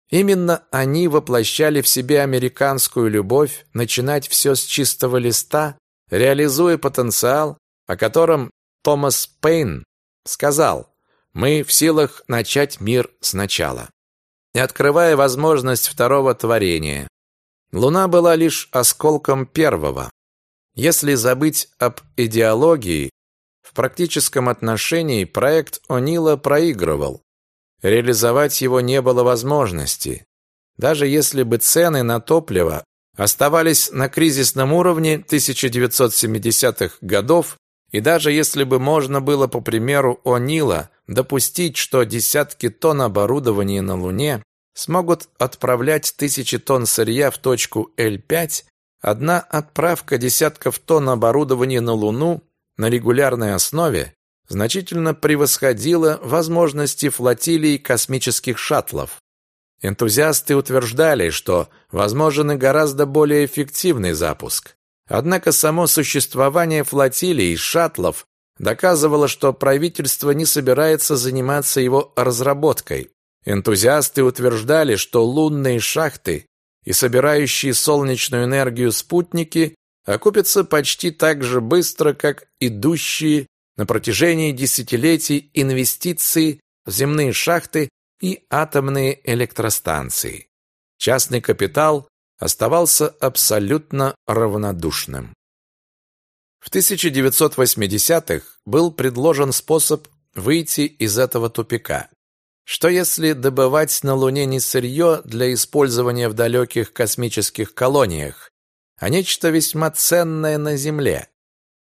Именно они воплощали в себе американскую любовь начинать все с чистого листа, реализуя потенциал, о котором Томас Пейн сказал «Мы в силах начать мир сначала». И открывая возможность второго творения, Луна была лишь осколком первого. Если забыть об идеологии, в практическом отношении проект О'Нила проигрывал. Реализовать его не было возможности. Даже если бы цены на топливо оставались на кризисном уровне 1970-х годов, и даже если бы можно было, по примеру О'Нила, допустить, что десятки тонн оборудования на Луне смогут отправлять тысячи тонн сырья в точку L5, одна отправка десятков тонн оборудования на Луну на регулярной основе значительно превосходила возможности флотилий космических шаттлов. Энтузиасты утверждали, что возможен и гораздо более эффективный запуск. Однако само существование флотилий и шаттлов доказывало, что правительство не собирается заниматься его разработкой. Энтузиасты утверждали, что лунные шахты и собирающие солнечную энергию спутники окупятся почти так же быстро, как идущие на протяжении десятилетий инвестиции в земные шахты и атомные электростанции. Частный капитал оставался абсолютно равнодушным. В 1980-х был предложен способ выйти из этого тупика. Что если добывать на Луне не сырье для использования в далеких космических колониях, а нечто весьма ценное на Земле?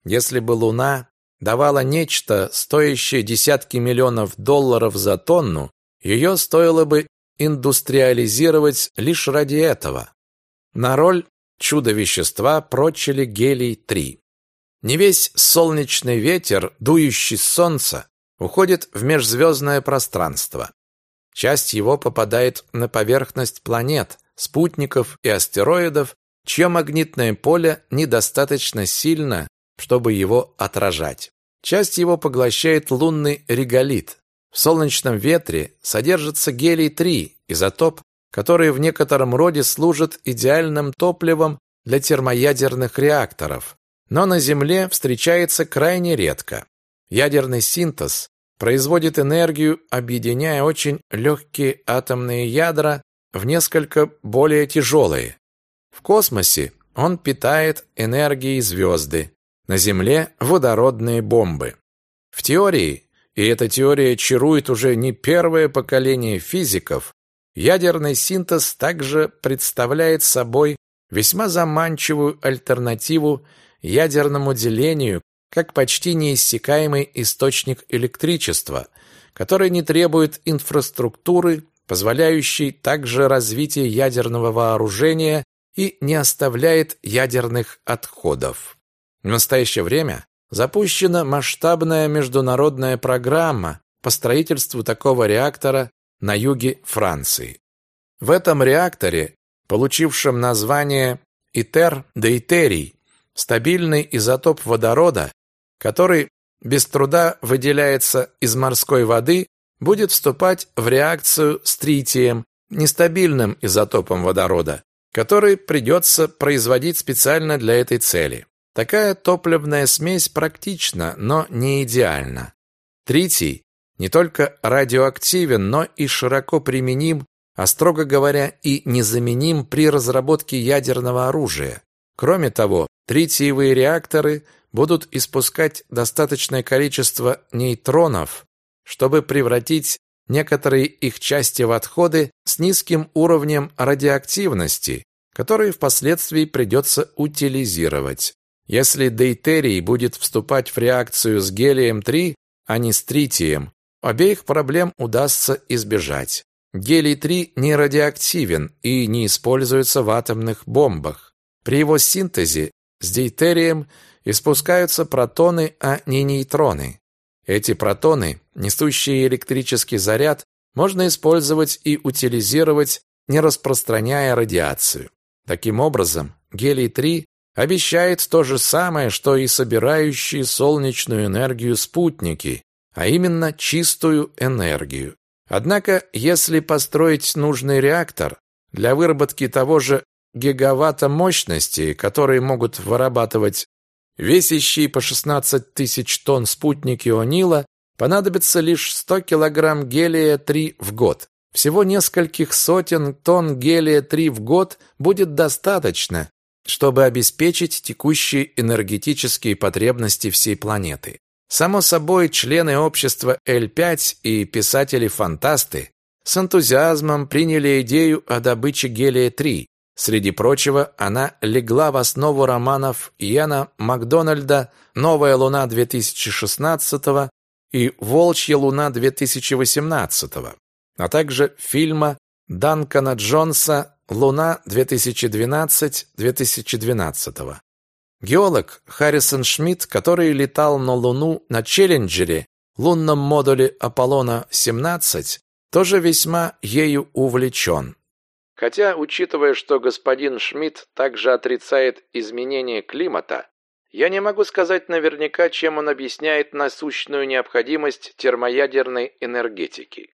Если бы Луна давала нечто, стоящее десятки миллионов долларов за тонну, ее стоило бы индустриализировать лишь ради этого. На роль чудо-вещества прочили гелий-3. Не весь солнечный ветер, дующий с солнца, уходит в межзвездное пространство. Часть его попадает на поверхность планет, спутников и астероидов, чье магнитное поле недостаточно сильно, чтобы его отражать. Часть его поглощает лунный реголит. В солнечном ветре содержится гелий-3, изотоп, который в некотором роде служит идеальным топливом для термоядерных реакторов, но на Земле встречается крайне редко. Ядерный синтез производит энергию, объединяя очень легкие атомные ядра в несколько более тяжелые. В космосе он питает энергией звезды, на Земле – водородные бомбы. В теории, и эта теория чарует уже не первое поколение физиков, ядерный синтез также представляет собой весьма заманчивую альтернативу ядерному делению как почти неиссякаемый источник электричества, который не требует инфраструктуры, позволяющей также развитие ядерного вооружения и не оставляет ядерных отходов. В настоящее время запущена масштабная международная программа по строительству такого реактора на юге Франции. В этом реакторе, получившем название ИТЕР-дейтерий, стабильный изотоп водорода, который без труда выделяется из морской воды, будет вступать в реакцию с тритием, нестабильным изотопом водорода, который придется производить специально для этой цели. Такая топливная смесь практична, но не идеальна. Тритий не только радиоактивен, но и широко применим, а строго говоря и незаменим при разработке ядерного оружия. Кроме того, тритиевые реакторы будут испускать достаточное количество нейтронов, чтобы превратить некоторые их части в отходы с низким уровнем радиоактивности, которые впоследствии придется утилизировать. Если дейтерий будет вступать в реакцию с гелием-3, а не с тритием, обеих проблем удастся избежать. Гелий-3 не радиоактивен и не используется в атомных бомбах. При его синтезе с дейтерием испускаются протоны, а не нейтроны. Эти протоны, несущие электрический заряд, можно использовать и утилизировать, не распространяя радиацию. Таким образом, гелий-3 обещает то же самое, что и собирающие солнечную энергию спутники, а именно чистую энергию. Однако, если построить нужный реактор для выработки того же гигаватта мощности, которые могут вырабатывать весящие по 16 тысяч тонн спутники О'Нила, понадобится лишь 100 килограмм гелия-3 в год. Всего нескольких сотен тонн гелия-3 в год будет достаточно, чтобы обеспечить текущие энергетические потребности всей планеты. Само собой, члены общества L5 и писатели-фантасты с энтузиазмом приняли идею о добыче гелия-3. Среди прочего, она легла в основу романов Яна Макдональда «Новая луна 2016» и «Волчья луна 2018», а также фильма Данкана Джонса «Луна 2012-2012». Геолог Харрисон Шмидт, который летал на Луну на Челленджере, лунном модуле Аполлона-17, тоже весьма ею увлечен. Хотя, учитывая, что господин Шмидт также отрицает изменение климата, я не могу сказать наверняка, чем он объясняет насущную необходимость термоядерной энергетики.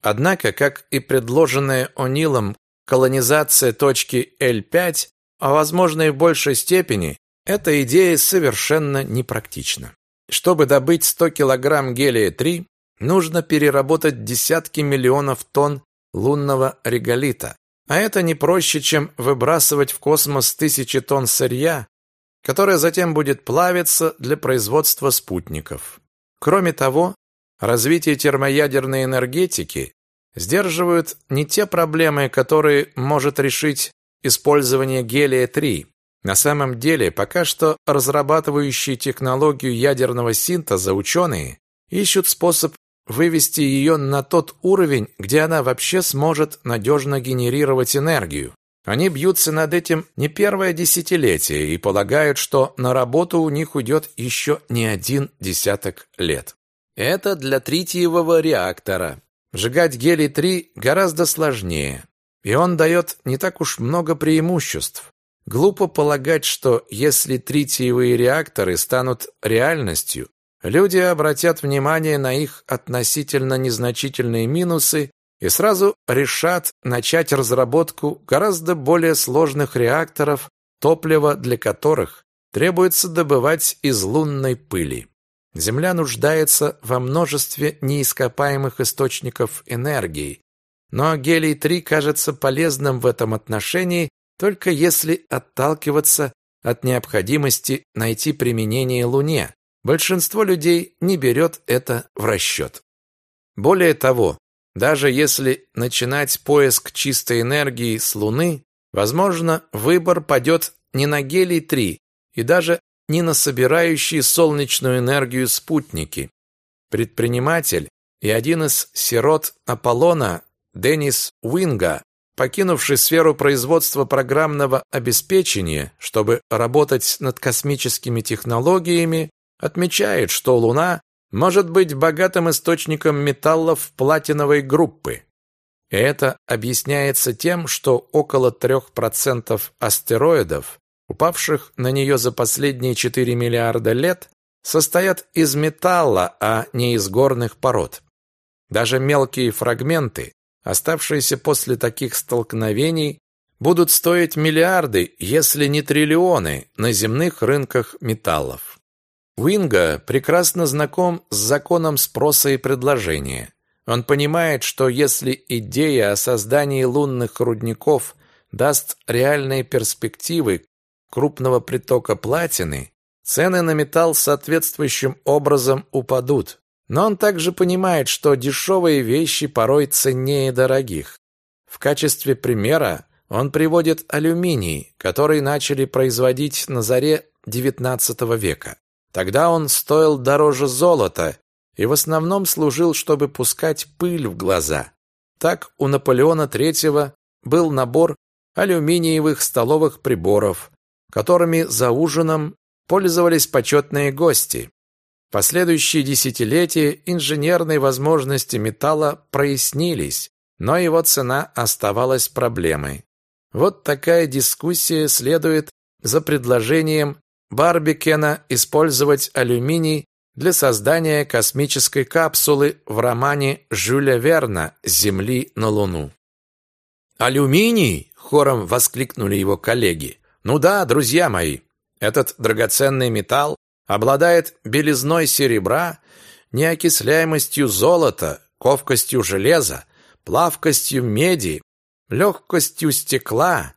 Однако, как и предложенная О'Нилом колонизация точки L5, а возможно и в большей степени, эта идея совершенно непрактична. Чтобы добыть 100 килограмм гелия-3, нужно переработать десятки миллионов тонн лунного реголита. А это не проще, чем выбрасывать в космос тысячи тонн сырья, которое затем будет плавиться для производства спутников. Кроме того, развитие термоядерной энергетики сдерживают не те проблемы, которые может решить использование гелия-3, на самом деле, пока что разрабатывающие технологию ядерного синтеза ученые ищут способ вывести ее на тот уровень, где она вообще сможет надежно генерировать энергию. Они бьются над этим не первое десятилетие и полагают, что на работу у них уйдет еще не один десяток лет. Это для тритиевого реактора. Сжигать гелий-3 гораздо сложнее, и он дает не так уж много преимуществ. Глупо полагать, что если тритиевые реакторы станут реальностью, люди обратят внимание на их относительно незначительные минусы и сразу решат начать разработку гораздо более сложных реакторов, топливо для которых требуется добывать из лунной пыли. Земля нуждается во множестве неископаемых источников энергии, но гелий-3 кажется полезным в этом отношении только если отталкиваться от необходимости найти применение Луне. Большинство людей не берет это в расчет. Более того, даже если начинать поиск чистой энергии с Луны, возможно, выбор падет не на гелий-3 и даже не на собирающие солнечную энергию спутники. Предприниматель и один из сирот Аполлона, Деннис Уинга, покинувший сферу производства программного обеспечения, чтобы работать над космическими технологиями, отмечает, что Луна может быть богатым источником металлов платиновой группы. И это объясняется тем, что около 3% астероидов, упавших на нее за последние 4 миллиарда лет, состоят из металла, а не из горных пород. Даже мелкие фрагменты, оставшиеся после таких столкновений, будут стоить миллиарды, если не триллионы, на земных рынках металлов. Уинга прекрасно знаком с законом спроса и предложения. Он понимает, что если идея о создании лунных рудников даст реальные перспективы крупного притока платины, цены на металл соответствующим образом упадут. Но он также понимает, что дешевые вещи порой ценнее дорогих. В качестве примера он приводит алюминий, который начали производить на заре XIX века. Тогда он стоил дороже золота и в основном служил, чтобы пускать пыль в глаза. Так у Наполеона III был набор алюминиевых столовых приборов, которыми за ужином пользовались почетные гости. Последующие десятилетия инженерные возможности металла прояснились, но его цена оставалась проблемой. Вот такая дискуссия следует за предложением Барбикена использовать алюминий для создания космической капсулы в романе Жюля Верна «С Земли на Луну». «Алюминий!» — хором воскликнули его коллеги. «Ну да, друзья мои, этот драгоценный металл обладает белизной серебра, неокисляемостью золота, ковкостью железа, плавкостью меди, легкостью стекла.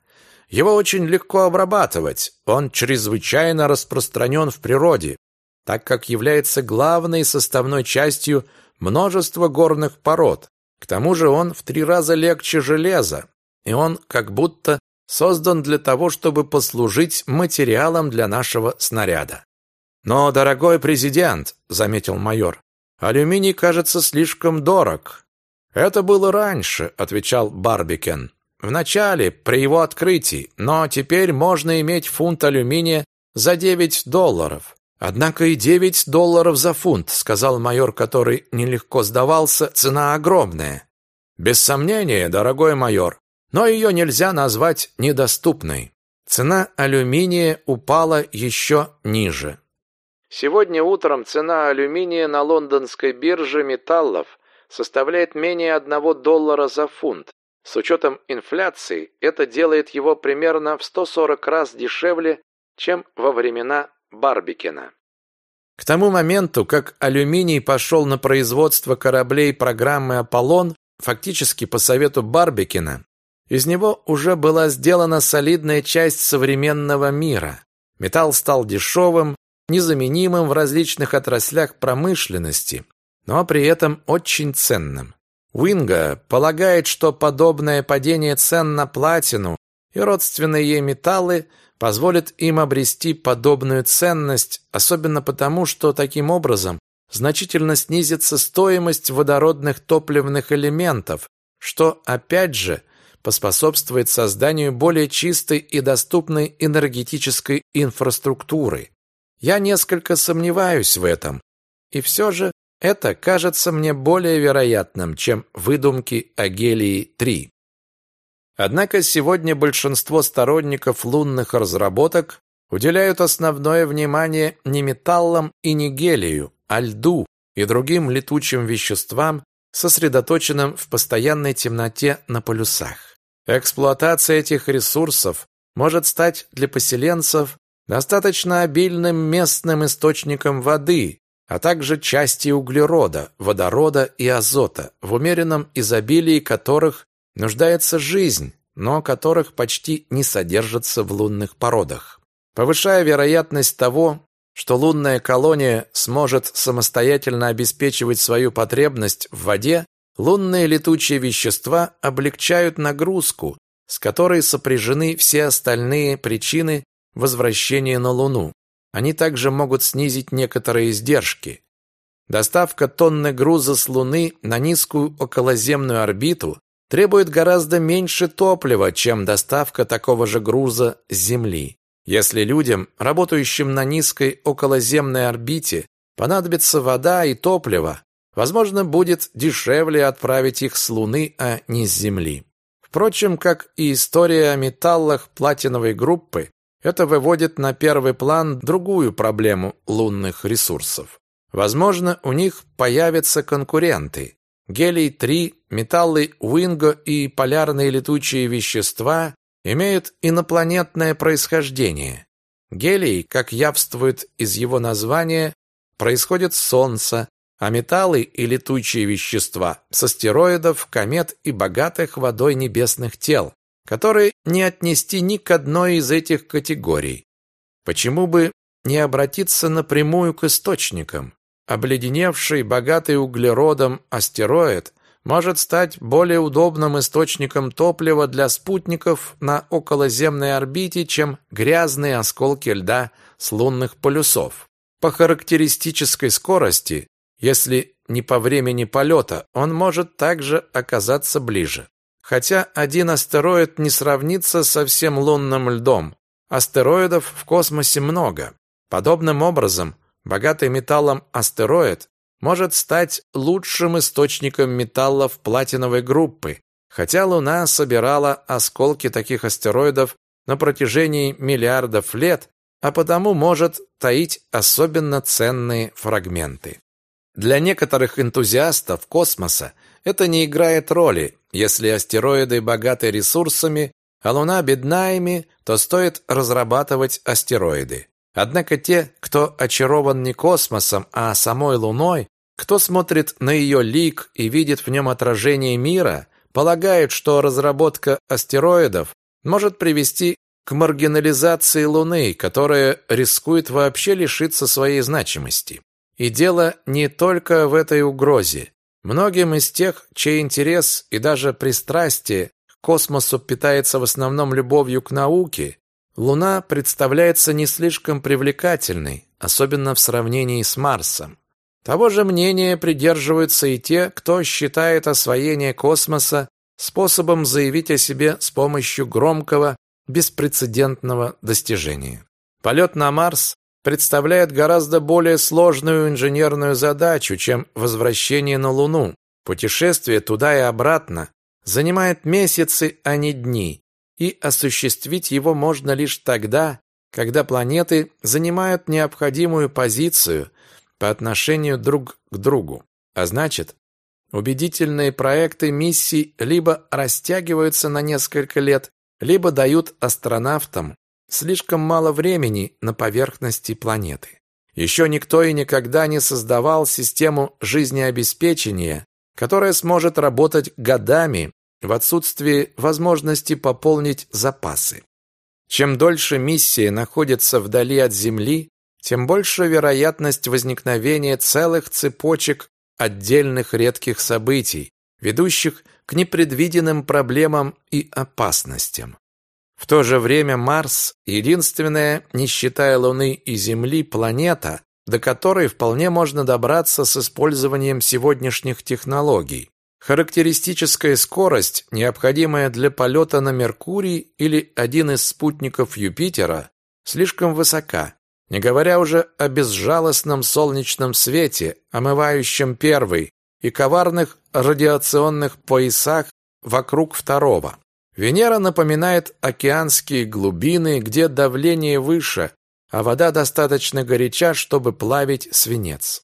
Его очень легко обрабатывать, он чрезвычайно распространен в природе, так как является главной составной частью множества горных пород. К тому же он в три раза легче железа, и он как будто создан для того, чтобы послужить материалом для нашего снаряда. «Но, дорогой президент», — заметил майор, — «алюминий кажется слишком дорог». «Это было раньше», — отвечал Барбикен. «В начале, при его открытии, но теперь можно иметь фунт алюминия за 9 долларов». «Однако и 9 долларов за фунт», — сказал майор, который нелегко сдавался, — «цена огромная». «Без сомнения, дорогой майор, но ее нельзя назвать недоступной». Цена алюминия упала еще ниже. Сегодня утром цена алюминия на лондонской бирже металлов составляет менее 1 доллара за фунт. С учетом инфляции это делает его примерно в 140 раз дешевле, чем во времена Барбикена. К тому моменту, как алюминий пошел на производство кораблей программы «Аполлон», фактически по совету Барбикена, из него уже была сделана солидная часть современного мира. Металл стал дешевым, незаменимым в различных отраслях промышленности, но при этом очень ценным. Уинга полагает, что подобное падение цен на платину и родственные ей металлы позволит им обрести подобную ценность, особенно потому, что таким образом значительно снизится стоимость водородных топливных элементов, что опять же поспособствует созданию более чистой и доступной энергетической инфраструктуры. Я несколько сомневаюсь в этом. И все же это кажется мне более вероятным, чем выдумки о гелии-3. Однако сегодня большинство сторонников лунных разработок уделяют основное внимание не металлам и не гелию, а льду и другим летучим веществам, сосредоточенным в постоянной темноте на полюсах. Эксплуатация этих ресурсов может стать для поселенцев достаточно обильным местным источником воды, а также части углерода, водорода и азота, в умеренном изобилии которых нуждается жизнь, но которых почти не содержится в лунных породах. Повышая вероятность того, что лунная колония сможет самостоятельно обеспечивать свою потребность в воде, лунные летучие вещества облегчают нагрузку, с которой сопряжены все остальные причины возвращения на Луну. Они также могут снизить некоторые издержки. Доставка тонны груза с Луны на низкую околоземную орбиту требует гораздо меньше топлива, чем доставка такого же груза с Земли. Если людям, работающим на низкой околоземной орбите, понадобится вода и топливо, возможно, будет дешевле отправить их с Луны, а не с Земли. Впрочем, как и история о металлах платиновой группы, это выводит на первый план другую проблему лунных ресурсов. Возможно, у них появятся конкуренты. Гелий-3, металлы Уинго и полярные летучие вещества имеют инопланетное происхождение. Гелий, как явствует из его названия, происходит с Солнца, а металлы и летучие вещества с астероидов, комет и богатых водой небесных тел, которые не отнести ни к одной из этих категорий. Почему бы не обратиться напрямую к источникам? Обледеневший, богатый углеродом астероид может стать более удобным источником топлива для спутников на околоземной орбите, чем грязные осколки льда с лунных полюсов. По характеристической скорости, если не по времени полета, он может также оказаться ближе. Хотя один астероид не сравнится со всем лунным льдом, астероидов в космосе много. Подобным образом, Богатый металлом астероид может стать лучшим источником металлов платиновой группы, хотя Луна собирала осколки таких астероидов на протяжении миллиардов лет, а потому может таить особенно ценные фрагменты. Для некоторых энтузиастов космоса это не играет роли. Если астероиды богаты ресурсами, а Луна бедна ими, то стоит разрабатывать астероиды. Однако те, кто очарован не космосом, а самой Луной, кто смотрит на ее лик и видит в нем отражение мира, полагают, что разработка астероидов может привести к маргинализации Луны, которая рискует вообще лишиться своей значимости. И дело не только в этой угрозе. Многим из тех, чей интерес и даже пристрастие к космосу питается в основном любовью к науке, Луна представляется не слишком привлекательной, особенно в сравнении с Марсом. Того же мнения придерживаются и те, кто считает освоение космоса способом заявить о себе с помощью громкого, беспрецедентного достижения. Полет на Марс представляет гораздо более сложную инженерную задачу, чем возвращение на Луну. Путешествие туда и обратно занимает месяцы, а не дни, и осуществить его можно лишь тогда, когда планеты занимают необходимую позицию по отношению друг к другу. А значит, убедительные проекты миссий либо растягиваются на несколько лет, либо дают астронавтам слишком мало времени на поверхности планеты. Еще никто и никогда не создавал систему жизнеобеспечения, которая сможет работать годами в отсутствии возможности пополнить запасы. Чем дольше миссия находится вдали от Земли, тем больше вероятность возникновения целых цепочек отдельных редких событий, ведущих к непредвиденным проблемам и опасностям. В то же время Марс – единственная, не считая Луны и Земли, планета, до которой вполне можно добраться с использованием сегодняшних технологий. Характеристическая скорость, необходимая для полета на Меркурий или один из спутников Юпитера, слишком высока, не говоря уже о безжалостном солнечном свете, омывающем первый, и коварных радиационных поясах вокруг второго. Венера напоминает океанские глубины, где давление выше, а вода достаточно горяча, чтобы плавить свинец.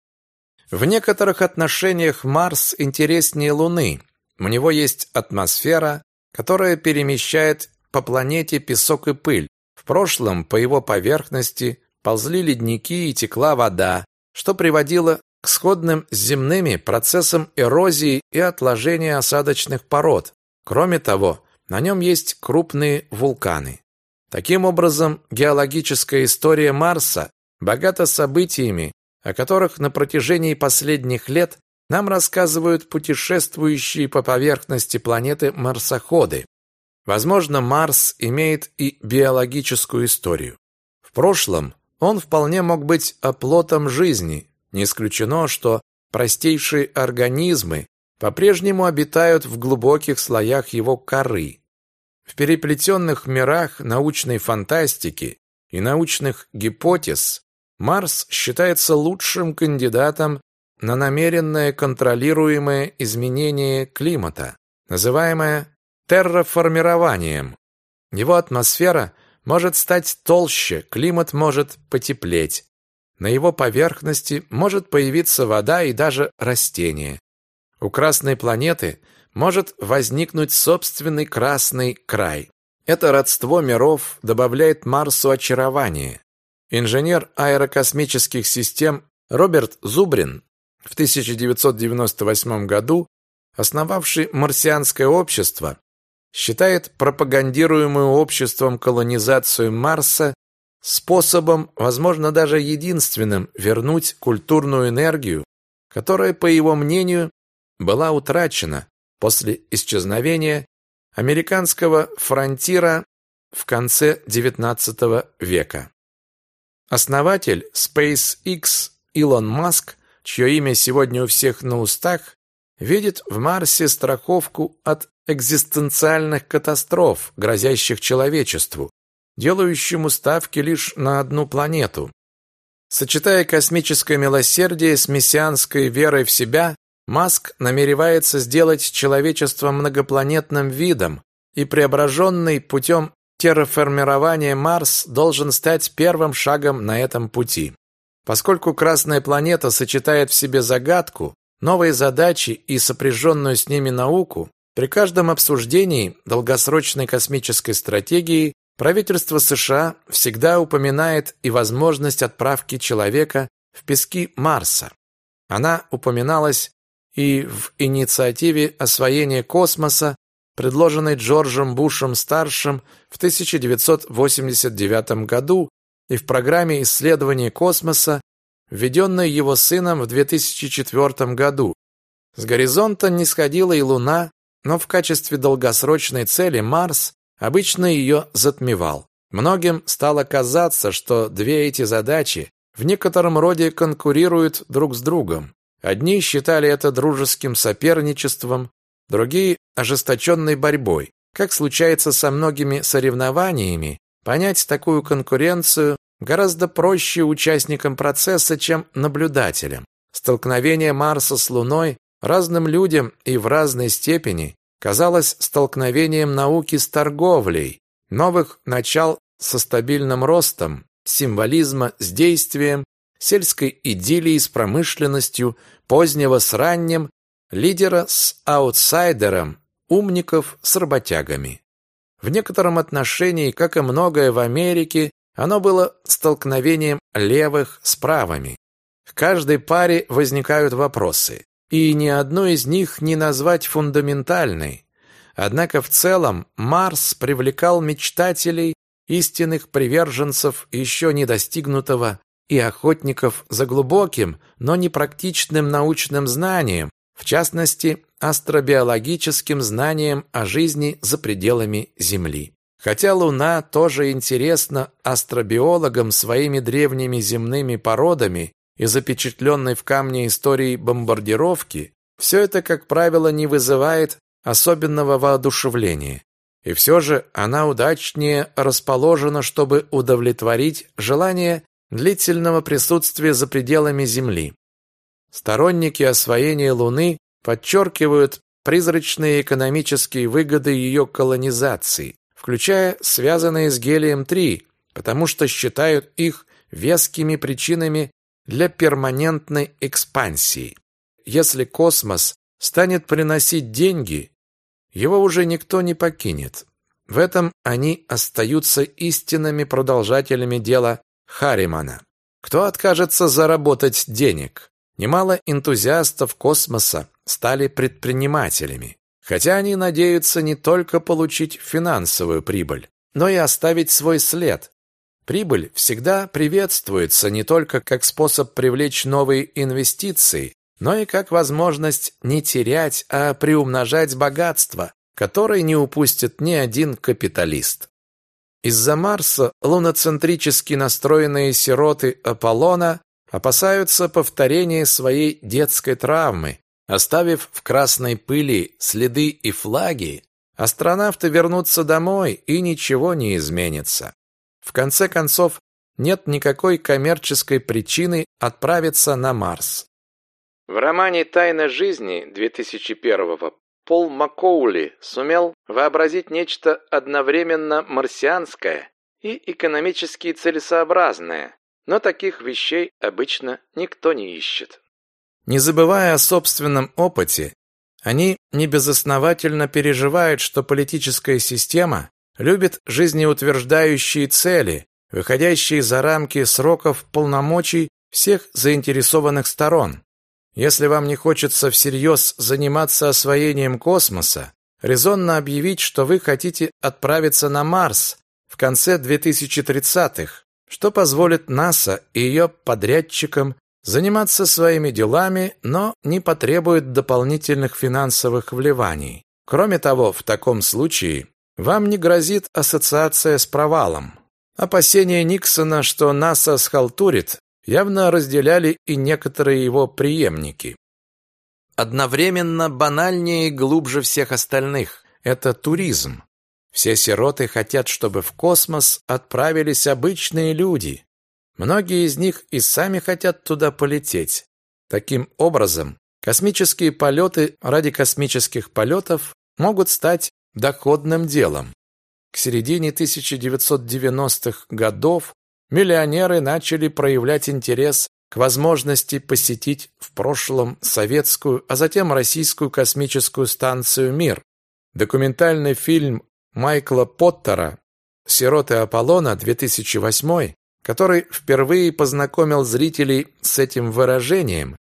В некоторых отношениях Марс интереснее Луны. У него есть атмосфера, которая перемещает по планете песок и пыль. В прошлом по его поверхности ползли ледники и текла вода, что приводило к сходным с земными процессам эрозии и отложения осадочных пород. Кроме того, на нем есть крупные вулканы. Таким образом, геологическая история Марса богата событиями, о которых на протяжении последних лет нам рассказывают путешествующие по поверхности планеты марсоходы. Возможно, Марс имеет и биологическую историю. В прошлом он вполне мог быть оплотом жизни. Не исключено, что простейшие организмы по-прежнему обитают в глубоких слоях его коры. В переплетенных мирах научной фантастики и научных гипотез Марс считается лучшим кандидатом на намеренное контролируемое изменение климата, называемое терраформированием. Его атмосфера может стать толще, климат может потеплеть. На его поверхности может появиться вода и даже растения. У красной планеты может возникнуть собственный красный край. Это родство миров добавляет Марсу очарование. Инженер аэрокосмических систем Роберт Зубрин в 1998 году, основавший марсианское общество, считает пропагандируемую обществом колонизацию Марса способом, возможно, даже единственным, вернуть культурную энергию, которая, по его мнению, была утрачена после исчезновения американского фронтира в конце XIX века. Основатель SpaceX Илон Маск, чье имя сегодня у всех на устах, видит в Марсе страховку от экзистенциальных катастроф, грозящих человечеству, делающему ставки лишь на одну планету. Сочетая космическое милосердие с мессианской верой в себя, Маск намеревается сделать человечество многопланетным видом, и преображенный путем терраформирования Марс должен стать первым шагом на этом пути. Поскольку Красная планета сочетает в себе загадку, новые задачи и сопряженную с ними науку, при каждом обсуждении долгосрочной космической стратегии правительство США всегда упоминает и возможность отправки человека в пески Марса. Она упоминалась и в инициативе освоения космоса, предложенной Джорджем Бушем-старшим в 1989 году и в программе исследования космоса, введенной его сыном в 2004 году. С горизонта не сходила и Луна, но в качестве долгосрочной цели Марс обычно ее затмевал. Многим стало казаться, что две эти задачи в некотором роде конкурируют друг с другом. Одни считали это дружеским соперничеством, другие – ожесточенной борьбой. Как случается со многими соревнованиями, понять такую конкуренцию гораздо проще участникам процесса, чем наблюдателям. Столкновение Марса с Луной разным людям и в разной степени казалось столкновением науки с торговлей, новых начал со стабильным ростом, символизма с действием, сельской идиллии с промышленностью, позднего с ранним, лидера с аутсайдером, умников с работягами. В некотором отношении, как и многое в Америке, оно было столкновением левых с правыми. В каждой паре возникают вопросы, и ни одну из них не назвать фундаментальной. Однако в целом Марс привлекал мечтателей, истинных приверженцев еще не достигнутого и охотников за глубоким, но непрактичным научным знанием, в частности, астробиологическим знанием о жизни за пределами Земли. Хотя Луна тоже интересна астробиологам своими древними земными породами и запечатленной в камне историей бомбардировки, все это, как правило, не вызывает особенного воодушевления. И все же она удачнее расположена, чтобы удовлетворить желание длительного присутствия за пределами Земли. Сторонники освоения Луны подчеркивают призрачные экономические выгоды ее колонизации, включая связанные с гелием-3, потому что считают их вескими причинами для перманентной экспансии. Если космос станет приносить деньги, его уже никто не покинет. В этом они остаются истинными продолжателями дела Харримана. Кто откажется заработать денег? Немало энтузиастов космоса стали предпринимателями, хотя они надеются не только получить финансовую прибыль, но и оставить свой след. Прибыль всегда приветствуется не только как способ привлечь новые инвестиции, но и как возможность не терять, а приумножать богатство, которое не упустит ни один капиталист. Из-за Марса луноцентрически настроенные сироты Аполлона опасаются повторения своей детской травмы Оставив в красной пыли следы и флаги, астронавты вернутся домой, и ничего не изменится. В конце концов, нет никакой коммерческой причины отправиться на Марс. В романе «Тайна жизни» 2001 Пол Маккоули сумел вообразить нечто одновременно марсианское и экономически целесообразное, но таких вещей обычно никто не ищет. Не забывая о собственном опыте, они небезосновательно переживают, что политическая система любит жизнеутверждающие цели, выходящие за рамки сроков полномочий всех заинтересованных сторон. Если вам не хочется всерьез заниматься освоением космоса, резонно объявить, что вы хотите отправиться на Марс в конце 2030-х, что позволит НАСА и ее подрядчикам заниматься своими делами, но не потребует дополнительных финансовых вливаний. Кроме того, в таком случае вам не грозит ассоциация с провалом. Опасения Никсона, что НАСА схалтурит, явно разделяли и некоторые его преемники. Одновременно банальнее и глубже всех остальных – это туризм. Все сироты хотят, чтобы в космос отправились обычные люди. Многие из них и сами хотят туда полететь. Таким образом, космические полеты ради космических полетов могут стать доходным делом. К середине 1990-х годов миллионеры начали проявлять интерес к возможности посетить в прошлом советскую, а затем российскую космическую станцию «Мир». Документальный фильм Майкла Поттера «Сироты Аполлона» 2008, который впервые познакомил зрителей с этим выражением,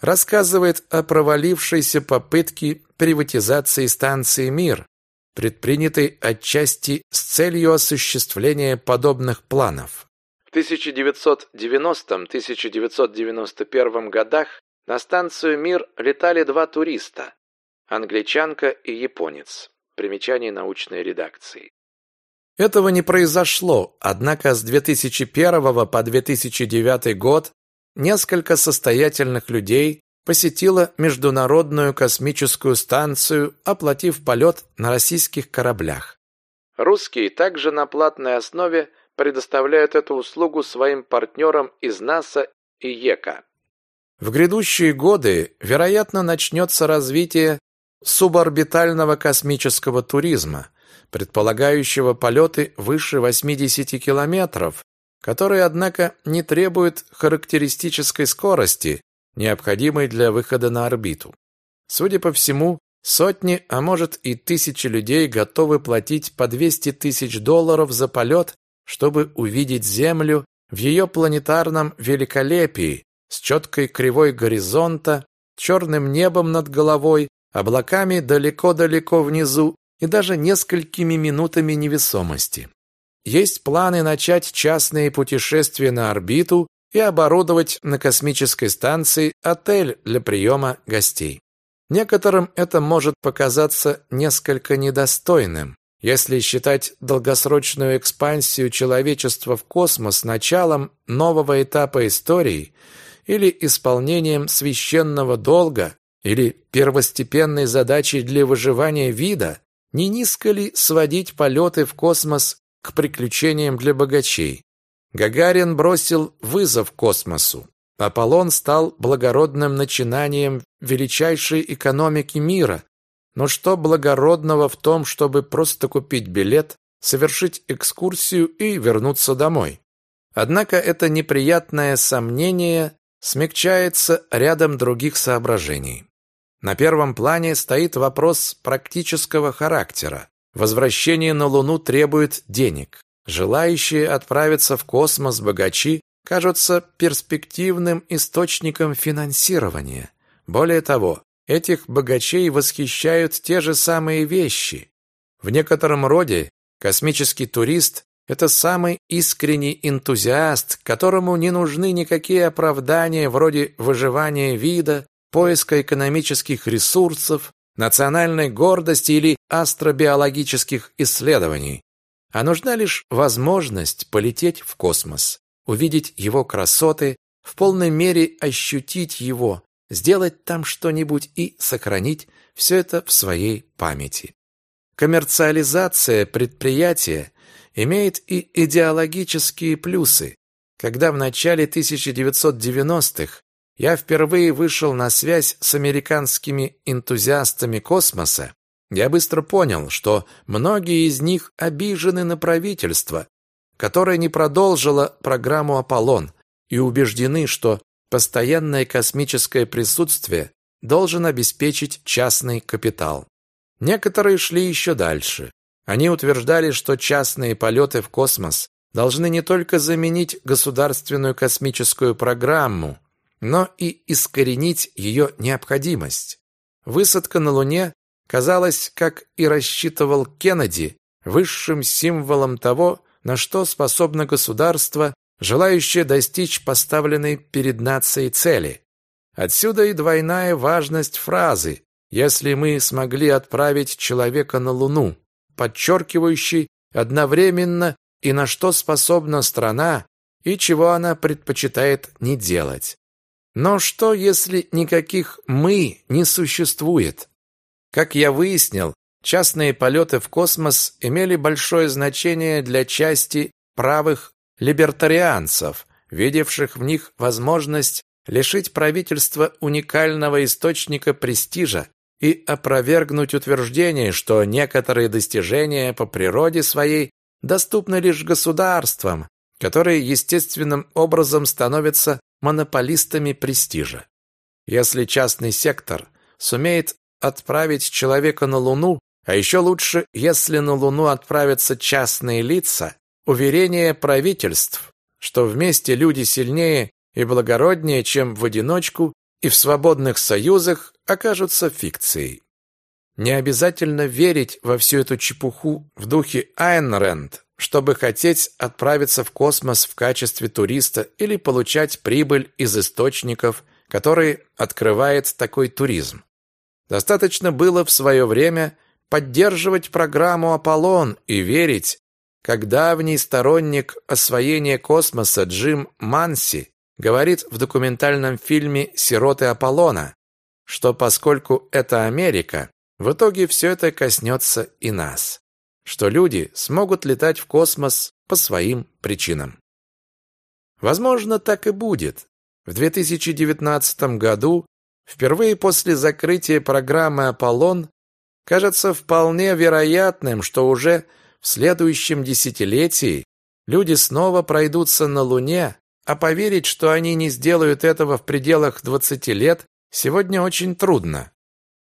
рассказывает о провалившейся попытке приватизации станции «Мир», предпринятой отчасти с целью осуществления подобных планов. В 1990-1991 годах на станцию «Мир» летали два туриста – англичанка и японец. Примечание научной редакции. Этого не произошло, однако с 2001 по 2009 год несколько состоятельных людей посетило Международную космическую станцию, оплатив полет на российских кораблях. Русские также на платной основе предоставляют эту услугу своим партнерам из НАСА и ЕКА. В грядущие годы, вероятно, начнется развитие суборбитального космического туризма, предполагающего полеты выше 80 километров, которые, однако, не требуют характеристической скорости, необходимой для выхода на орбиту. Судя по всему, сотни, а может и тысячи людей готовы платить по 200 тысяч долларов за полет чтобы увидеть Землю в ее планетарном великолепии, с четкой кривой горизонта, черным небом над головой, облаками далеко-далеко внизу и даже несколькими минутами невесомости. Есть планы начать частные путешествия на орбиту и оборудовать на космической станции отель для приема гостей. Некоторым это может показаться несколько недостойным, если считать долгосрочную экспансию человечества в космос началом нового этапа истории или исполнением священного долга или первостепенной задачей для выживания вида, не низко ли сводить полеты в космос к приключениям для богачей? Гагарин бросил вызов космосу. Аполлон стал благородным начинанием величайшей экономики мира, но что благородного в том, чтобы просто купить билет, совершить экскурсию и вернуться домой? Однако это неприятное сомнение смягчается рядом других соображений. На первом плане стоит вопрос практического характера. Возвращение на Луну требует денег. Желающие отправиться в космос богачи кажутся перспективным источником финансирования. Более того, Этих богачей восхищают те же самые вещи. В некотором роде космический турист – это самый искренний энтузиаст, которому не нужны никакие оправдания вроде выживания вида, поиска экономических ресурсов, национальной гордости или астробиологических исследований. А нужна лишь возможность полететь в космос, увидеть его красоты, в полной мере ощутить его, сделать там что-нибудь и сохранить все это в своей памяти. Коммерциализация предприятия имеет и идеологические плюсы. Когда в начале 1990-х я впервые вышел на связь с американскими энтузиастами космоса, я быстро понял, что многие из них обижены на правительство, которое не продолжило программу «Аполлон» и убеждены, что постоянное космическое присутствие должен обеспечить частный капитал. Некоторые шли еще дальше. Они утверждали, что частные полеты в космос должны не только заменить государственную космическую программу, но и искоренить ее необходимость. Высадка на Луне казалась, как и рассчитывал Кеннеди, высшим символом того, на что способно государство, желающее достичь поставленной перед нацией цели. Отсюда и двойная важность фразы «если мы смогли отправить человека на Луну», подчеркивающий одновременно и на что способна страна, и чего она предпочитает не делать. Но что, если никаких «мы» не существует? Как я выяснил, частные полеты в космос имели большое значение для части правых либертарианцев, видевших в них возможность лишить правительства уникального источника престижа и опровергнуть утверждение, что некоторые достижения по природе своей доступны лишь государствам, которые естественным образом становятся монополистами престижа. Если частный сектор сумеет отправить человека на Луну, а еще лучше, если на Луну отправятся частные лица, уверение правительств, что вместе люди сильнее и благороднее, чем в одиночку и в свободных союзах, окажутся фикцией. Не обязательно верить во всю эту чепуху в духе Айн Рэнд, чтобы хотеть отправиться в космос в качестве туриста или получать прибыль из источников, которые открывает такой туризм. Достаточно было в свое время поддерживать программу «Аполлон» и верить, как давний сторонник освоения космоса Джим Манси говорит в документальном фильме «Сироты Аполлона», что поскольку это Америка, в итоге все это коснется и нас, что люди смогут летать в космос по своим причинам. Возможно, так и будет. В 2019 году Впервые после закрытия программы «Аполлон» кажется вполне вероятным, что уже в следующем десятилетии люди снова пройдутся на Луне, а поверить, что они не сделают этого в пределах 20 лет, сегодня очень трудно.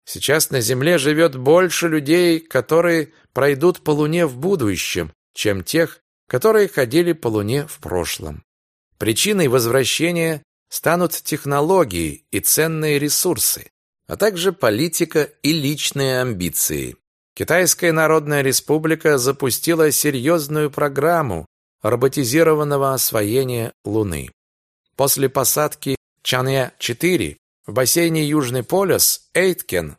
Сейчас на Земле живет больше людей, которые пройдут по Луне в будущем, чем тех, которые ходили по Луне в прошлом. Причиной возвращения станут технологии и ценные ресурсы, а также политика и личные амбиции. Китайская Народная Республика запустила серьезную программу роботизированного освоения Луны. После посадки Чан'э-4 в бассейне Южный полюс Эйткен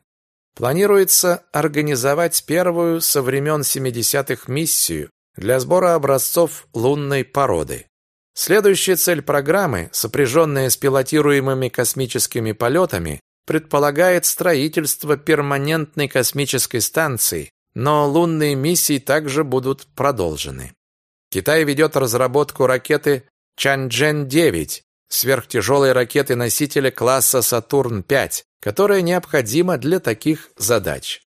планируется организовать первую со времен 70-х миссию для сбора образцов лунной породы. Следующая цель программы, сопряженная с пилотируемыми космическими полетами, предполагает строительство перманентной космической станции, но лунные миссии также будут продолжены. Китай ведет разработку ракеты Чанчжэн-9, сверхтяжелой ракеты-носителя класса Сатурн-5, которая необходима для таких задач.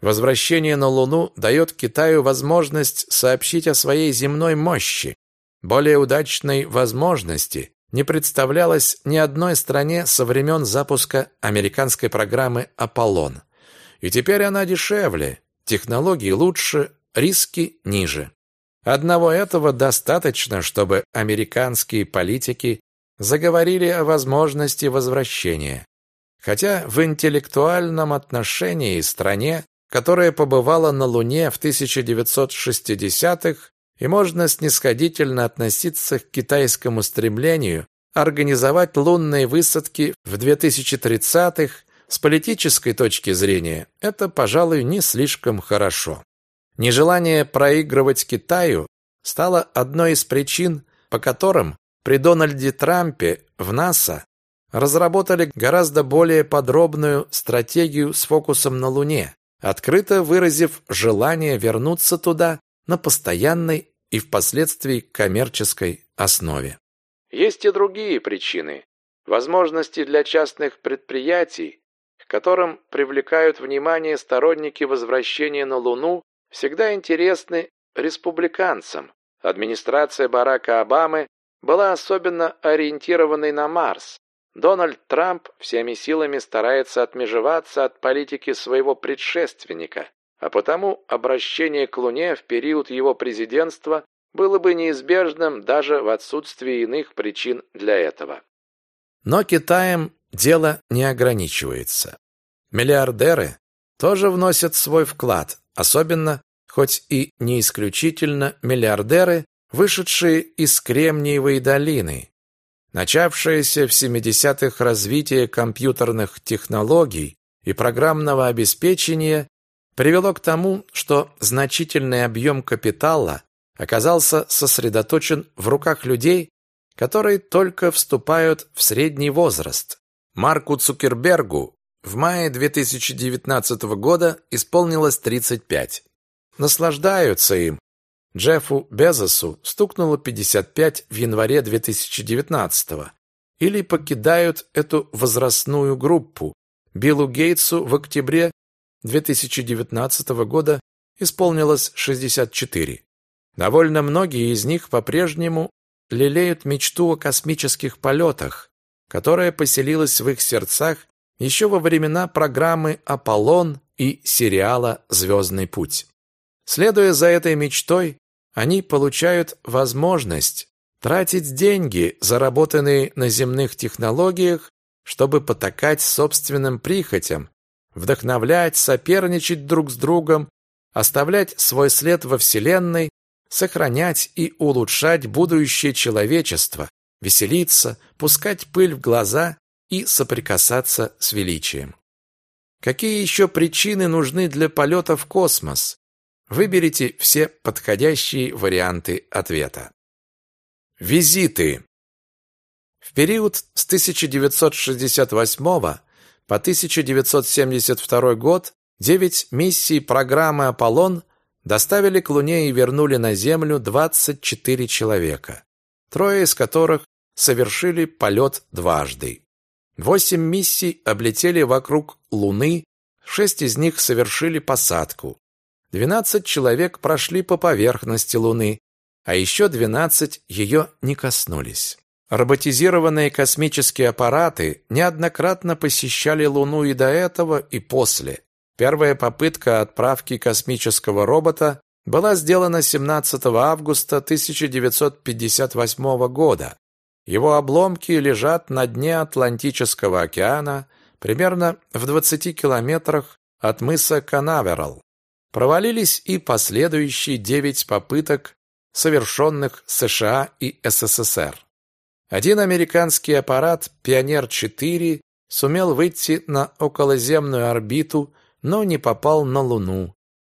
Возвращение на Луну дает Китаю возможность сообщить о своей земной мощи, более удачной возможности не представлялось ни одной стране со времен запуска американской программы «Аполлон». И теперь она дешевле, технологии лучше, риски ниже. Одного этого достаточно, чтобы американские политики заговорили о возможности возвращения. Хотя в интеллектуальном отношении стране, которая побывала на Луне в 1960-х, и можно снисходительно относиться к китайскому стремлению организовать лунные высадки в 2030-х с политической точки зрения это, пожалуй, не слишком хорошо. Нежелание проигрывать Китаю стало одной из причин, по которым при Дональде Трампе в НАСА разработали гораздо более подробную стратегию с фокусом на Луне, открыто выразив желание вернуться туда на постоянной и впоследствии коммерческой основе. Есть и другие причины. Возможности для частных предприятий, к которым привлекают внимание сторонники возвращения на Луну, всегда интересны республиканцам. Администрация Барака Обамы была особенно ориентированной на Марс. Дональд Трамп всеми силами старается отмежеваться от политики своего предшественника, а потому обращение к Луне в период его президентства было бы неизбежным даже в отсутствии иных причин для этого. Но Китаем дело не ограничивается. Миллиардеры тоже вносят свой вклад, особенно, хоть и не исключительно миллиардеры, вышедшие из Кремниевой долины. Начавшееся в 70-х развитие компьютерных технологий и программного обеспечения привело к тому, что значительный объем капитала оказался сосредоточен в руках людей, которые только вступают в средний возраст. Марку Цукербергу в мае 2019 года исполнилось 35. Наслаждаются им. Джеффу Безосу стукнуло 55 в январе 2019 или покидают эту возрастную группу. Биллу Гейтсу в октябре 2019 года исполнилось 64. Довольно многие из них по-прежнему лелеют мечту о космических полетах, которая поселилась в их сердцах еще во времена программы «Аполлон» и сериала «Звездный путь». Следуя за этой мечтой, они получают возможность тратить деньги, заработанные на земных технологиях, чтобы потакать собственным прихотям, вдохновлять, соперничать друг с другом, оставлять свой след во Вселенной сохранять и улучшать будущее человечества, веселиться, пускать пыль в глаза и соприкасаться с величием. Какие еще причины нужны для полета в космос? Выберите все подходящие варианты ответа. Визиты. В период с 1968 по 1972 год девять миссий программы «Аполлон» доставили к Луне и вернули на Землю 24 человека, трое из которых совершили полет дважды. Восемь миссий облетели вокруг Луны, шесть из них совершили посадку. 12 человек прошли по поверхности Луны, а еще 12 ее не коснулись. Роботизированные космические аппараты неоднократно посещали Луну и до этого, и после. Первая попытка отправки космического робота была сделана 17 августа 1958 года. Его обломки лежат на дне Атлантического океана, примерно в 20 километрах от мыса Канаверал. Провалились и последующие девять попыток, совершенных США и СССР. Один американский аппарат «Пионер-4» сумел выйти на околоземную орбиту но не попал на Луну.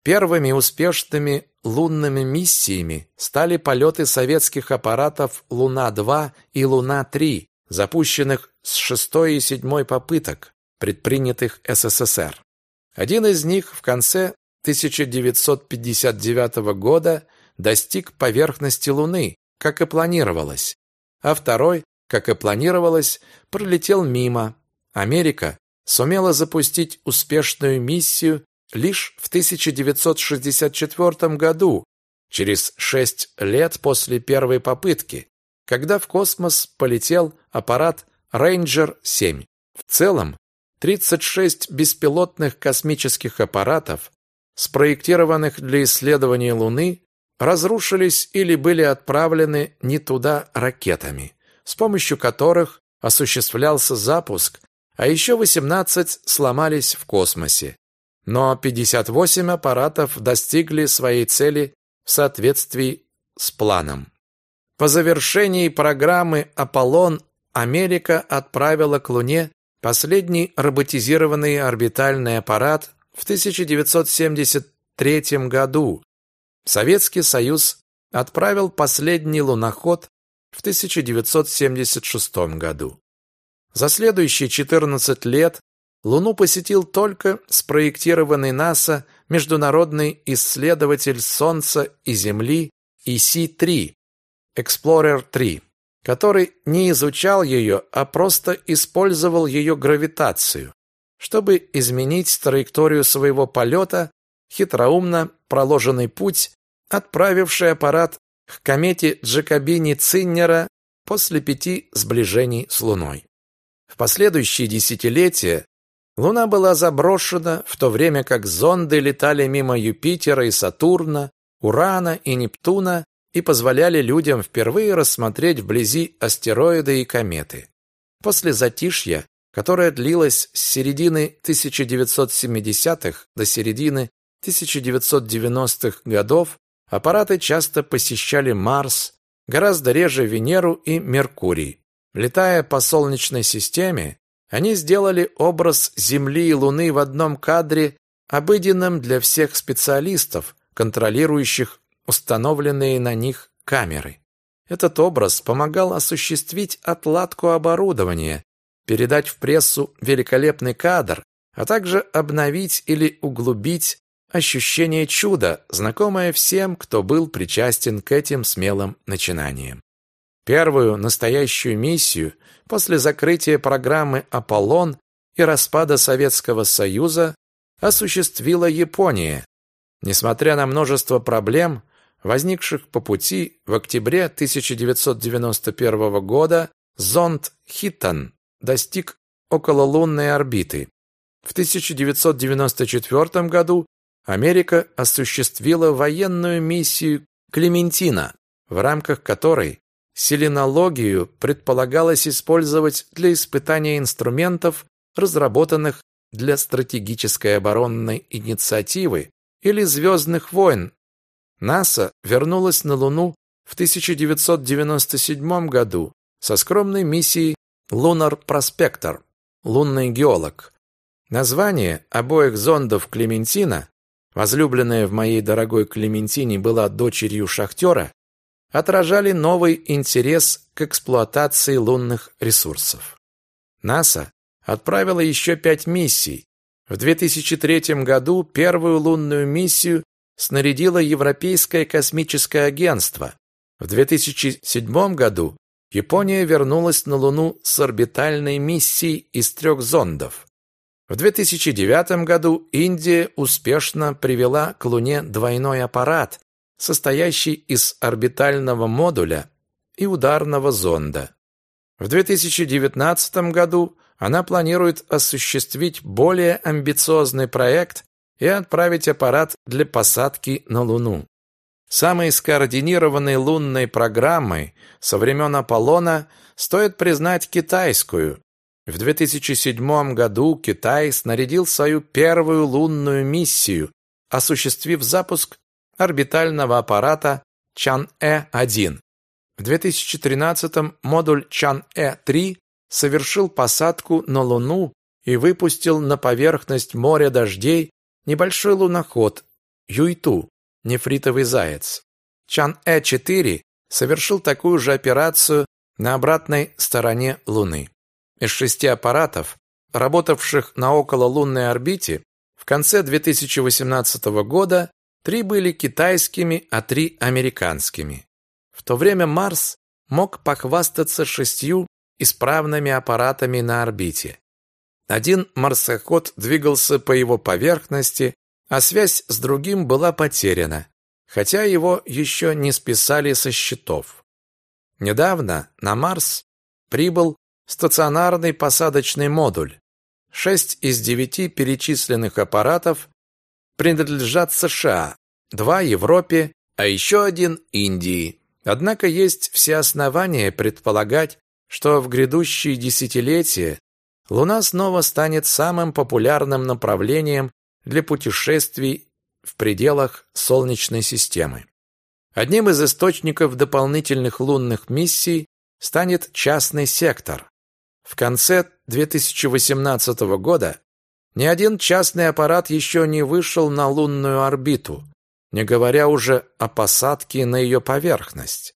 Первыми успешными лунными миссиями стали полеты советских аппаратов Луна-2 и Луна-3, запущенных с шестой и седьмой попыток, предпринятых СССР. Один из них в конце 1959 года достиг поверхности Луны, как и планировалось, а второй, как и планировалось, пролетел мимо. Америка сумела запустить успешную миссию лишь в 1964 году, через шесть лет после первой попытки, когда в космос полетел аппарат Ranger-7. В целом, 36 беспилотных космических аппаратов, спроектированных для исследования Луны, разрушились или были отправлены не туда ракетами, с помощью которых осуществлялся запуск а еще 18 сломались в космосе. Но 58 аппаратов достигли своей цели в соответствии с планом. По завершении программы «Аполлон» Америка отправила к Луне последний роботизированный орбитальный аппарат в 1973 году. Советский Союз отправил последний луноход в 1976 году. За следующие 14 лет Луну посетил только спроектированный НАСА международный исследователь Солнца и Земли EC-3, Explorer-3, который не изучал ее, а просто использовал ее гравитацию, чтобы изменить траекторию своего полета, хитроумно проложенный путь, отправивший аппарат к комете Джакобини-Циннера после пяти сближений с Луной. В последующие десятилетия Луна была заброшена, в то время как зонды летали мимо Юпитера и Сатурна, Урана и Нептуна и позволяли людям впервые рассмотреть вблизи астероиды и кометы. После затишья, которое длилось с середины 1970-х до середины 1990-х годов, аппараты часто посещали Марс, гораздо реже Венеру и Меркурий. Летая по Солнечной системе, они сделали образ Земли и Луны в одном кадре обыденным для всех специалистов, контролирующих установленные на них камеры. Этот образ помогал осуществить отладку оборудования, передать в прессу великолепный кадр, а также обновить или углубить ощущение чуда, знакомое всем, кто был причастен к этим смелым начинаниям. Первую настоящую миссию после закрытия программы «Аполлон» и распада Советского Союза осуществила Япония. Несмотря на множество проблем, возникших по пути, в октябре 1991 года зонд «Хитон» достиг окололунной орбиты. В 1994 году Америка осуществила военную миссию «Клементина», в рамках которой селенологию предполагалось использовать для испытания инструментов, разработанных для стратегической оборонной инициативы или звездных войн. НАСА вернулась на Луну в 1997 году со скромной миссией Lunar Prospector – лунный геолог. Название обоих зондов Клементина, возлюбленная в моей дорогой Клементине была дочерью шахтера, отражали новый интерес к эксплуатации лунных ресурсов. НАСА отправила еще пять миссий. В 2003 году первую лунную миссию снарядило Европейское космическое агентство. В 2007 году Япония вернулась на Луну с орбитальной миссией из трех зондов. В 2009 году Индия успешно привела к Луне двойной аппарат, состоящий из орбитального модуля и ударного зонда. В 2019 году она планирует осуществить более амбициозный проект и отправить аппарат для посадки на Луну. Самой скоординированной лунной программой со времен Аполлона стоит признать китайскую. В 2007 году Китай снарядил свою первую лунную миссию, осуществив запуск орбитального аппарата Чан-Э-1. В 2013-м модуль Чан-Э-3 совершил посадку на Луну и выпустил на поверхность моря дождей небольшой луноход Юйту, нефритовый заяц. Чан-Э-4 совершил такую же операцию на обратной стороне Луны. Из шести аппаратов, работавших на окололунной орбите, в конце 2018 года Три были китайскими, а три американскими. В то время Марс мог похвастаться шестью исправными аппаратами на орбите. Один марсоход двигался по его поверхности, а связь с другим была потеряна, хотя его еще не списали со счетов. Недавно на Марс прибыл стационарный посадочный модуль. Шесть из девяти перечисленных аппаратов принадлежат США, два Европе, а еще один Индии. Однако есть все основания предполагать, что в грядущие десятилетия Луна снова станет самым популярным направлением для путешествий в пределах Солнечной системы. Одним из источников дополнительных лунных миссий станет частный сектор. В конце 2018 года ни один частный аппарат еще не вышел на лунную орбиту, не говоря уже о посадке на ее поверхность.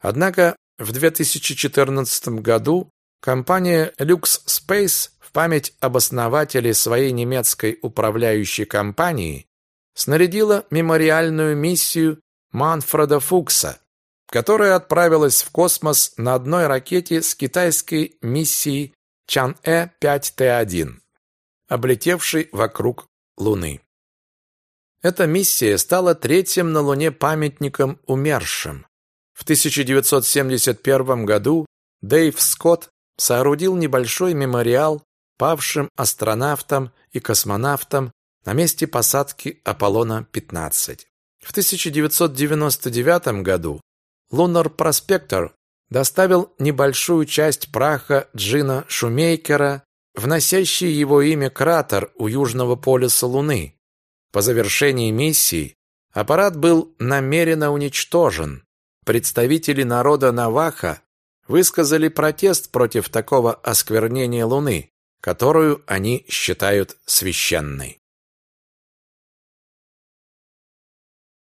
Однако в 2014 году компания Lux Space в память об основателе своей немецкой управляющей компании снарядила мемориальную миссию Манфреда Фукса, которая отправилась в космос на одной ракете с китайской миссией Чан-Э-5Т1, облетевшей вокруг Луны. Эта миссия стала третьим на Луне памятником умершим. В 1971 году Дэйв Скотт соорудил небольшой мемориал павшим астронавтам и космонавтам на месте посадки Аполлона-15. В 1999 году Lunar Prospector доставил небольшую часть праха Джина Шумейкера в носящий его имя кратер у южного полюса Луны. По завершении миссии аппарат был намеренно уничтожен. Представители народа Наваха высказали протест против такого осквернения Луны, которую они считают священной.